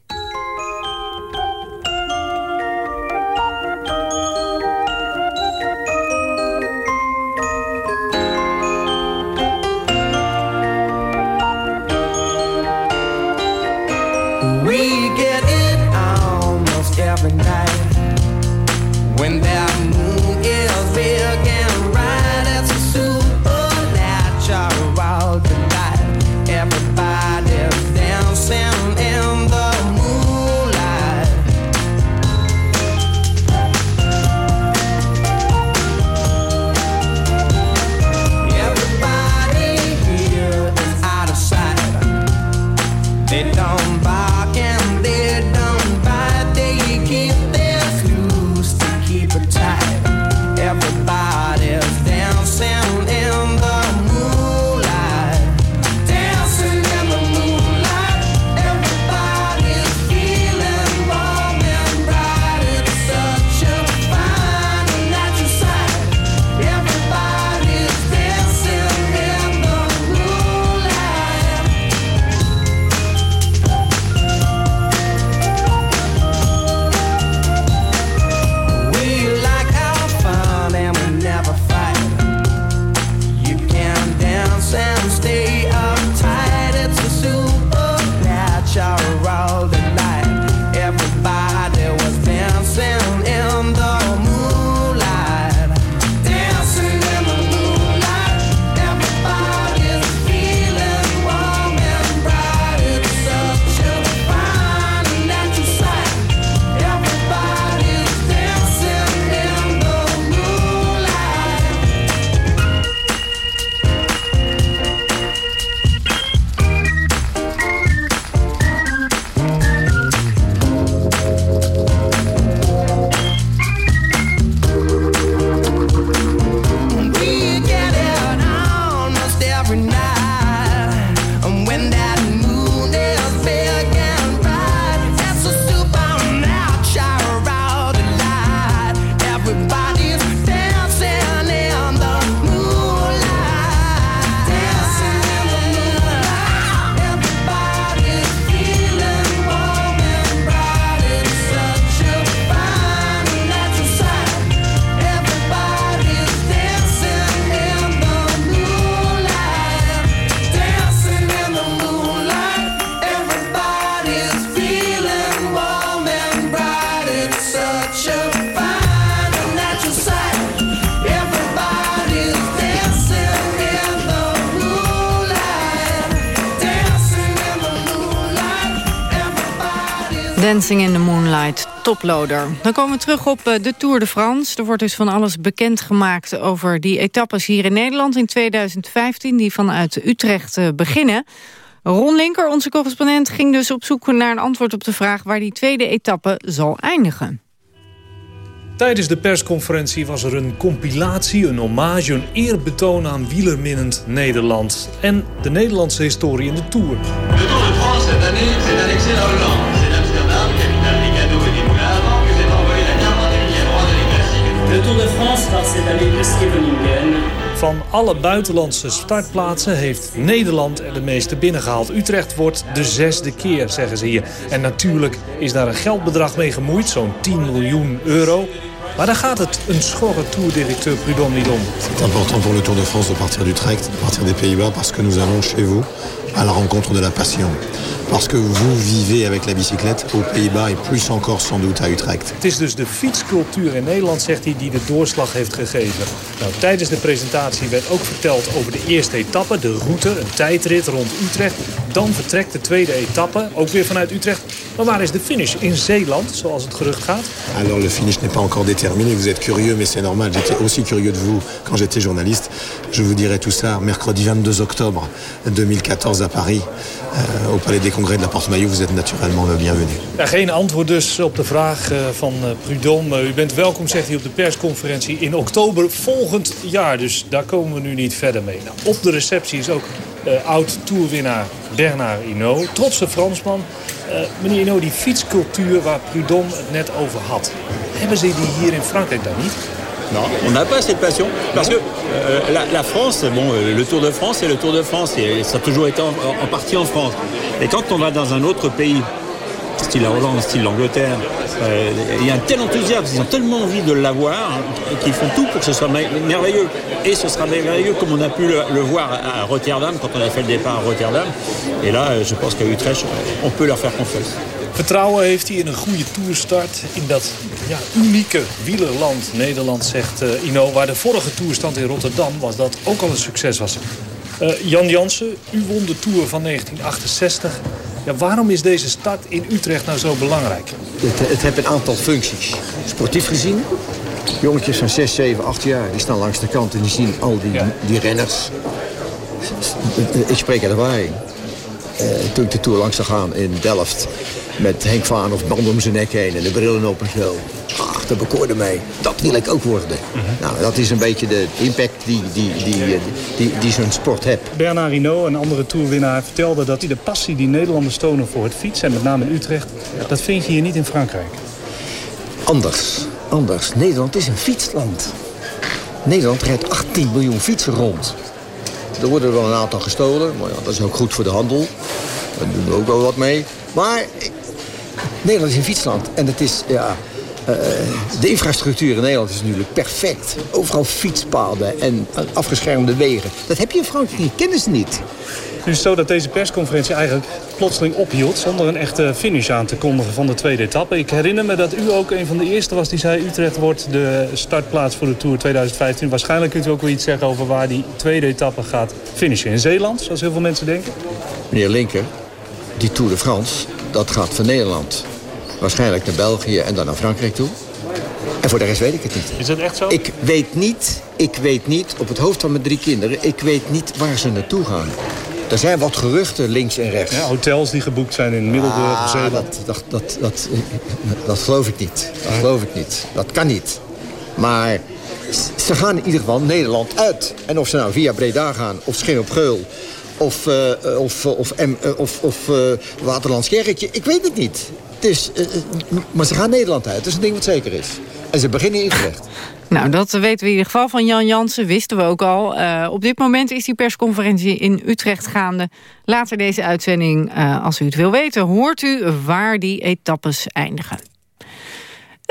Dancing in the Moonlight, toploader. Dan komen we terug op eh, de Tour de France. Er wordt dus van alles bekendgemaakt over die etappes hier in Nederland in 2015... die vanuit Utrecht eh, beginnen. Ron Linker, onze correspondent, ging dus op zoek naar een antwoord op de vraag... waar die tweede etappe zal eindigen. Tijdens de persconferentie was er een compilatie, een hommage, een eerbetoon aan wielerminnend Nederland. En de Nederlandse historie in de Tour. Le Tour de France cette année, c'est Hollande. Van alle buitenlandse startplaatsen heeft Nederland er de meeste binnengehaald. Utrecht wordt de zesde keer, zeggen ze hier. En natuurlijk is daar een geldbedrag mee gemoeid, zo'n 10 miljoen euro. Maar daar gaat het een schorre tourdirecteur Prudhomme niet om. C'est important pour le Tour de France de partir d'Utrecht, de partir des Pays-Bas, parce que nous allons chez vous à la rencontre de la passion. Parce que vous vivez avec la bicyclette aux Pays-Bas et plus encore sans doute à Utrecht. Het is dus de fietscultuur in Nederland, zegt hij, die de doorslag heeft gegeven. Nou, tijdens de presentatie werd ook verteld over de eerste etappe, de route, een tijdrit rond Utrecht. Dan vertrekt de tweede etappe, ook weer vanuit Utrecht. Maar waar is de finish? In Zeeland, zoals het gerucht gaat. Alors le finish n'est pas encore déterminé, vous êtes curieux mais c'est normal. J'étais aussi curieux de vous quand j'étais journaliste. Je vous dirai tout ça mercredi 22 octobre 2014 à Paris, euh, au Palais des Congrès de la Porte-Maillot. Vous êtes naturellement le bienvenu. Geen antwoord dus op de vraag eh, van eh, Prudhomme. Eh, U bent welkom, zegt hij op de persconferentie in oktober volgend jaar. Dus daar komen we nu niet verder mee. Nou, op de receptie is ook eh, oud-tourwinnaar Bernard Hinault. Trotse Fransman. Meneer Hinault, die fietscultuur waar Prudhomme het net over had. Hebben ze die hier in Frankrijk dan niet? Non, on n'a pas cette passion. Parce que euh, la, la France, bon, euh, le Tour de France, c'est le Tour de France. Et ça a toujours été en, en partie en France. Et quand on va dans un autre pays, style la Hollande, style l'Angleterre, euh, il y a un tel enthousiasme, ils ont tellement envie de l'avoir hein, qu'ils font tout pour que ce soit me- merveilleux. Et ce sera merveilleux comme on a pu le, le voir à à Rotterdam, quand on a fait le départ à Rotterdam. Et là, je pense qu'à Utrecht, on peut leur faire confiance. Vertrouwen heeft hij in een goede toerstart in dat ja, unieke wielerland Nederland, zegt eh Ino. Waar de vorige toerstand in Rotterdam was, dat ook al een succes was. Eh, Jan Jansen, u won de Tour van 1968. Ja, waarom is deze start in Utrecht nou zo belangrijk? Het, het heeft een aantal functies. Sportief gezien, jongetjes van 6, 7, 8 jaar... die staan langs de kant en die zien al die, die renners. Ik spreek uit ervaring. Eh, toen ik de Tour langs zou gaan in Delft... met Henk Vaan of band om zijn nek heen en de brillen op en zo. Ach, dat bekoorde mij. Dat wil ik ook worden. Nou, dat is een beetje de impact die, die, die, die, die, die zo'n sport heeft. Bernard Hinault, een andere toerwinnaar, vertelde dat hij de passie die Nederlanders tonen voor het fietsen... en met name in Utrecht, dat vind je hier niet in Frankrijk. Anders, anders. Nederland is een fietsland. Nederland rijdt 18 miljoen fietsen rond. Er worden er wel een aantal gestolen, maar ja, dat is ook goed voor de handel. Daar doen we ook wel wat mee. Maar eh, Nederland is een fietsland en het is, ja... eh, de infrastructuur in Nederland is natuurlijk perfect. Overal fietspaden en afgeschermde wegen. Dat heb je in Frankrijk niet, kennen ze niet. Nu is zo dat deze persconferentie eigenlijk plotseling ophield... zonder een echte finish aan te kondigen van de tweede etappe. Ik herinner me dat u ook een van de eerste was die zei... Utrecht wordt de startplaats voor de Tour 2015. Waarschijnlijk kunt u ook wel iets zeggen over waar die tweede etappe gaat finishen. In Zeeland, zoals heel veel mensen denken. Meneer Linker, die Tour de France, dat gaat van Nederland. Waarschijnlijk naar België en dan naar Frankrijk toe. En voor de rest weet ik het niet. Is dat echt zo? Ik weet niet, ik weet niet, op het hoofd van mijn drie kinderen... ik weet niet waar ze naartoe gaan. Er zijn wat geruchten links en rechts. Ja, hotels die geboekt zijn in Middelburg of Ah, Zeeland. dat, dat, dat, dat, dat geloof ik niet. Dat geloof ik niet. Dat kan niet. Maar ze gaan in ieder geval Nederland uit. En of ze nou via Breda gaan, of Schin op Geul... of, eh, of, of, M- of, of eh, Waterlands Kerkje, ik weet het niet. Het is, maar ze gaan Nederland uit, dat is een ding wat zeker is. En ze beginnen in Utrecht. Nou, dat weten we in ieder geval van Jan Jansen, wisten we ook al. Op dit moment is die persconferentie in Utrecht gaande. Later deze uitzending, als u het wil weten, hoort u waar die etappes eindigen.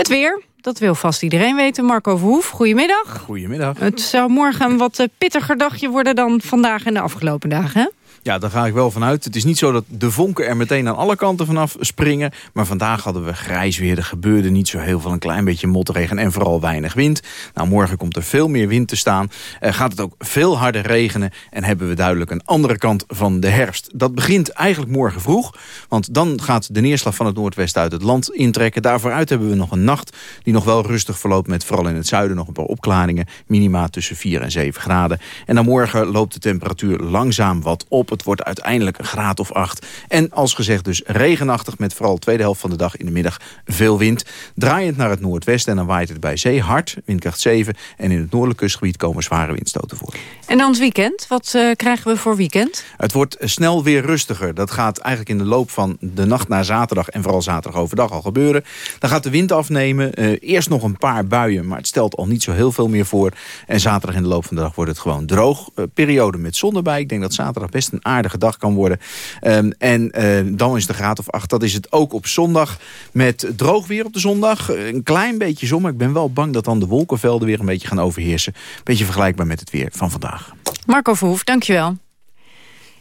Het weer, dat wil vast iedereen weten. Marco Verhoef, goedemiddag. Goedemiddag. Het zou morgen een wat eh, pittiger dagje worden dan vandaag en de afgelopen dagen, hè? Ja, daar ga ik wel vanuit. Het is niet zo dat de vonken er meteen aan alle kanten vanaf springen. Maar vandaag hadden we grijs weer. Er gebeurde niet zo heel veel. Een klein beetje motregen en vooral weinig wind. Nou, morgen komt er veel meer wind te staan. Uh, gaat het ook veel harder regenen. En hebben we duidelijk een andere kant van de herfst. Dat begint eigenlijk morgen vroeg. Want dan gaat de neerslag van het noordwesten uit het land intrekken. Daarvooruit hebben we nog een nacht die nog wel rustig verloopt... met vooral in het zuiden nog een paar opklaringen. Minima tussen 4 en 7 graden. En dan morgen loopt de temperatuur langzaam wat op. Het wordt uiteindelijk een graad of 8. En als gezegd dus regenachtig met vooral de tweede helft van de dag in de middag veel wind. Draaiend naar het noordwesten en dan waait het bij zee hard, windkracht 7. En in het noordelijk kustgebied komen zware windstoten voor. En dan het weekend. Wat uh, krijgen we voor weekend? Het wordt snel weer rustiger. Dat gaat eigenlijk in de loop van de nacht naar zaterdag en vooral zaterdag overdag al gebeuren. Dan gaat de wind afnemen. Uh, eerst nog een paar buien, maar het stelt al niet zo heel veel meer voor. En zaterdag in de loop van de dag wordt het gewoon droog. Uh, periode met zon erbij. Ik denk dat zaterdag best een aardige dag kan worden. Um, en uh, dan is de graad of 8. Dat is het ook op zondag met droog weer op de zondag. Een klein beetje zon, maar ik ben wel bang dat dan de wolkenvelden weer een beetje gaan overheersen. Beetje vergelijkbaar met het weer van vandaag. Marco Verhoef, dankjewel.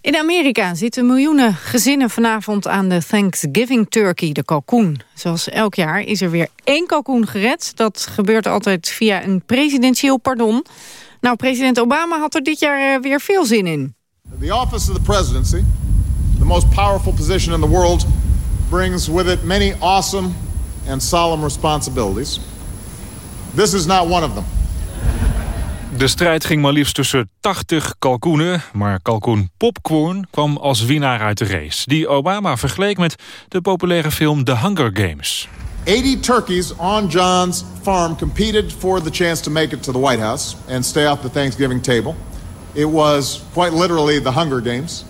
In Amerika zitten miljoenen gezinnen vanavond aan de Thanksgiving Turkey, de kalkoen. Zoals elk jaar is er weer één kalkoen gered. Dat gebeurt altijd via een presidentieel pardon. Nou, president Obama had er dit jaar weer veel zin in. The office of the presidency, the most powerful position in the world, brings with it many awesome and solemn responsibilities. This is not one of them. De strijd ging maar liefst tussen 80 kalkoenen, maar kalkoen Popcorn kwam als winnaar uit de race. Die Obama vergeleek met de populaire film The Hunger Games. 80 turkeys on John's farm competed for the chance to make it to the White House and stay off the Thanksgiving table. It was quite literally the Hunger Games.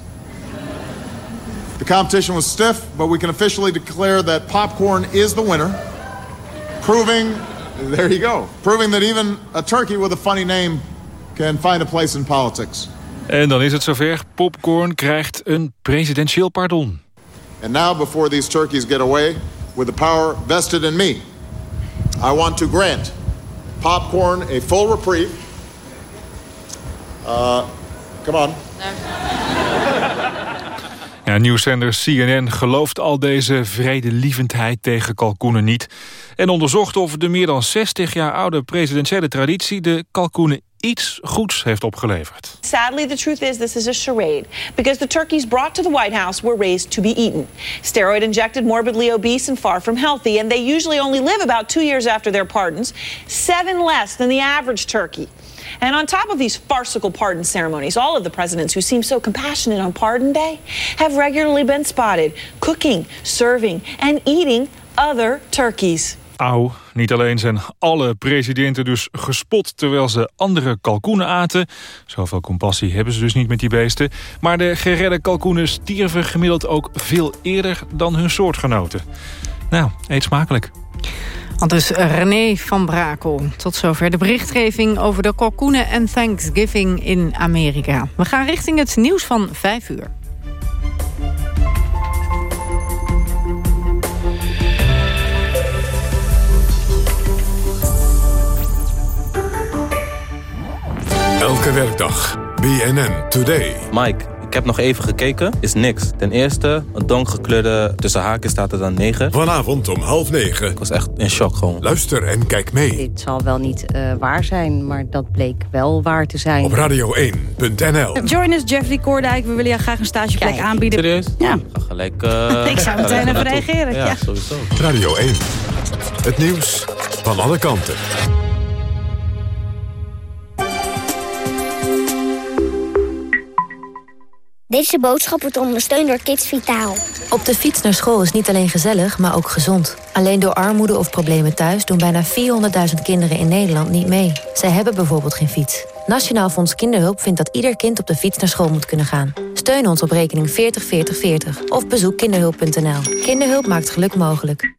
The competition was stiff, but we can officially declare that popcorn is the winner, proving, there you go, proving that even a turkey with a funny name can find a place in politics. En dan is het zover. Popcorn krijgt een presidentieel pardon. And now, before these turkeys get away with the power vested in me, I want to grant popcorn a full reprieve. Uh, come on. Ja, nieuwszender CNN gelooft al deze vredelievendheid tegen kalkoenen niet... en onderzocht of de meer dan 60 jaar oude presidentiële traditie... de kalkoenen iets goeds heeft opgeleverd. Sadly, the truth is this is a charade because the turkeys brought to the White House were raised to be eaten. Steroid injected, morbidly obese, and far from healthy, and they usually only live about two years after their pardons, seven less than the average turkey. And on top of these farcical pardon ceremonies, all of the presidents who seem so compassionate on Pardon Day have regularly been spotted cooking, serving, and eating other turkeys. Auw, niet alleen zijn alle presidenten dus gespot terwijl ze andere kalkoenen aten. Zoveel compassie hebben ze dus niet met die beesten. Maar de geredde kalkoenen stierven gemiddeld ook veel eerder dan hun soortgenoten. Nou, eet smakelijk. Dus René van Brakel. Tot zover de berichtgeving over de kalkoenen en Thanksgiving in Amerika. We gaan richting het nieuws van 5 uur. Elke werkdag. BNN Today. Mike, ik heb nog even gekeken. Is niks. Ten eerste, een donkgekleurde tussen haken staat er dan 9. Vanavond om half negen. Ik was echt in shock gewoon. Luister en kijk mee. Dit zal wel niet uh, waar zijn, maar dat bleek wel waar te zijn. Op radio1.nl. Join us, Jeffrey Koordijk. We willen jou graag een stageplek Kijk. aanbieden. Serieus? Ja. Ga gelijk... Uh, ik zou meteen even reageren. Ja, ja, sowieso. Radio 1. Het nieuws van alle kanten. Deze boodschap wordt ondersteund door Kids Vitaal. Op de fiets naar school is niet alleen gezellig, maar ook gezond. Alleen door armoede of problemen thuis doen bijna 400.000 kinderen in Nederland niet mee. Zij hebben bijvoorbeeld geen fiets. Nationaal Fonds Kinderhulp vindt dat ieder kind op de fiets naar school moet kunnen gaan. Steun ons op rekening 404040 of bezoek kinderhulp.nl. Kinderhulp maakt geluk mogelijk.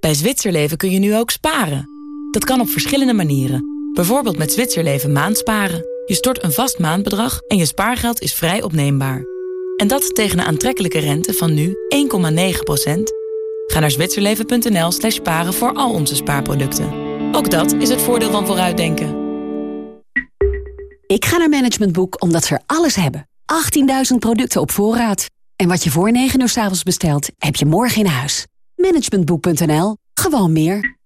Bij Zwitserleven kun je nu ook sparen. Dat kan op verschillende manieren. Bijvoorbeeld met Zwitserleven maandsparen. Je stort een vast maandbedrag en je spaargeld is vrij opneembaar. En dat tegen een aantrekkelijke rente van nu 1,9%. Ga naar zwitserleven.nl slash sparen voor al onze spaarproducten. Ook dat is het voordeel van vooruitdenken. Ik ga naar managementboek omdat ze er alles hebben. 18.000 producten op voorraad. En wat je voor 9 uur s avonds bestelt, heb je morgen in huis. Managementboek.nl. Gewoon meer.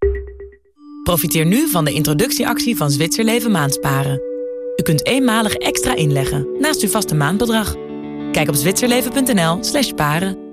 Profiteer nu van de introductieactie van Zwitserleven Maandsparen. U kunt eenmalig extra inleggen naast uw vaste maandbedrag. Kijk op zwitserleven.nl/slash paren.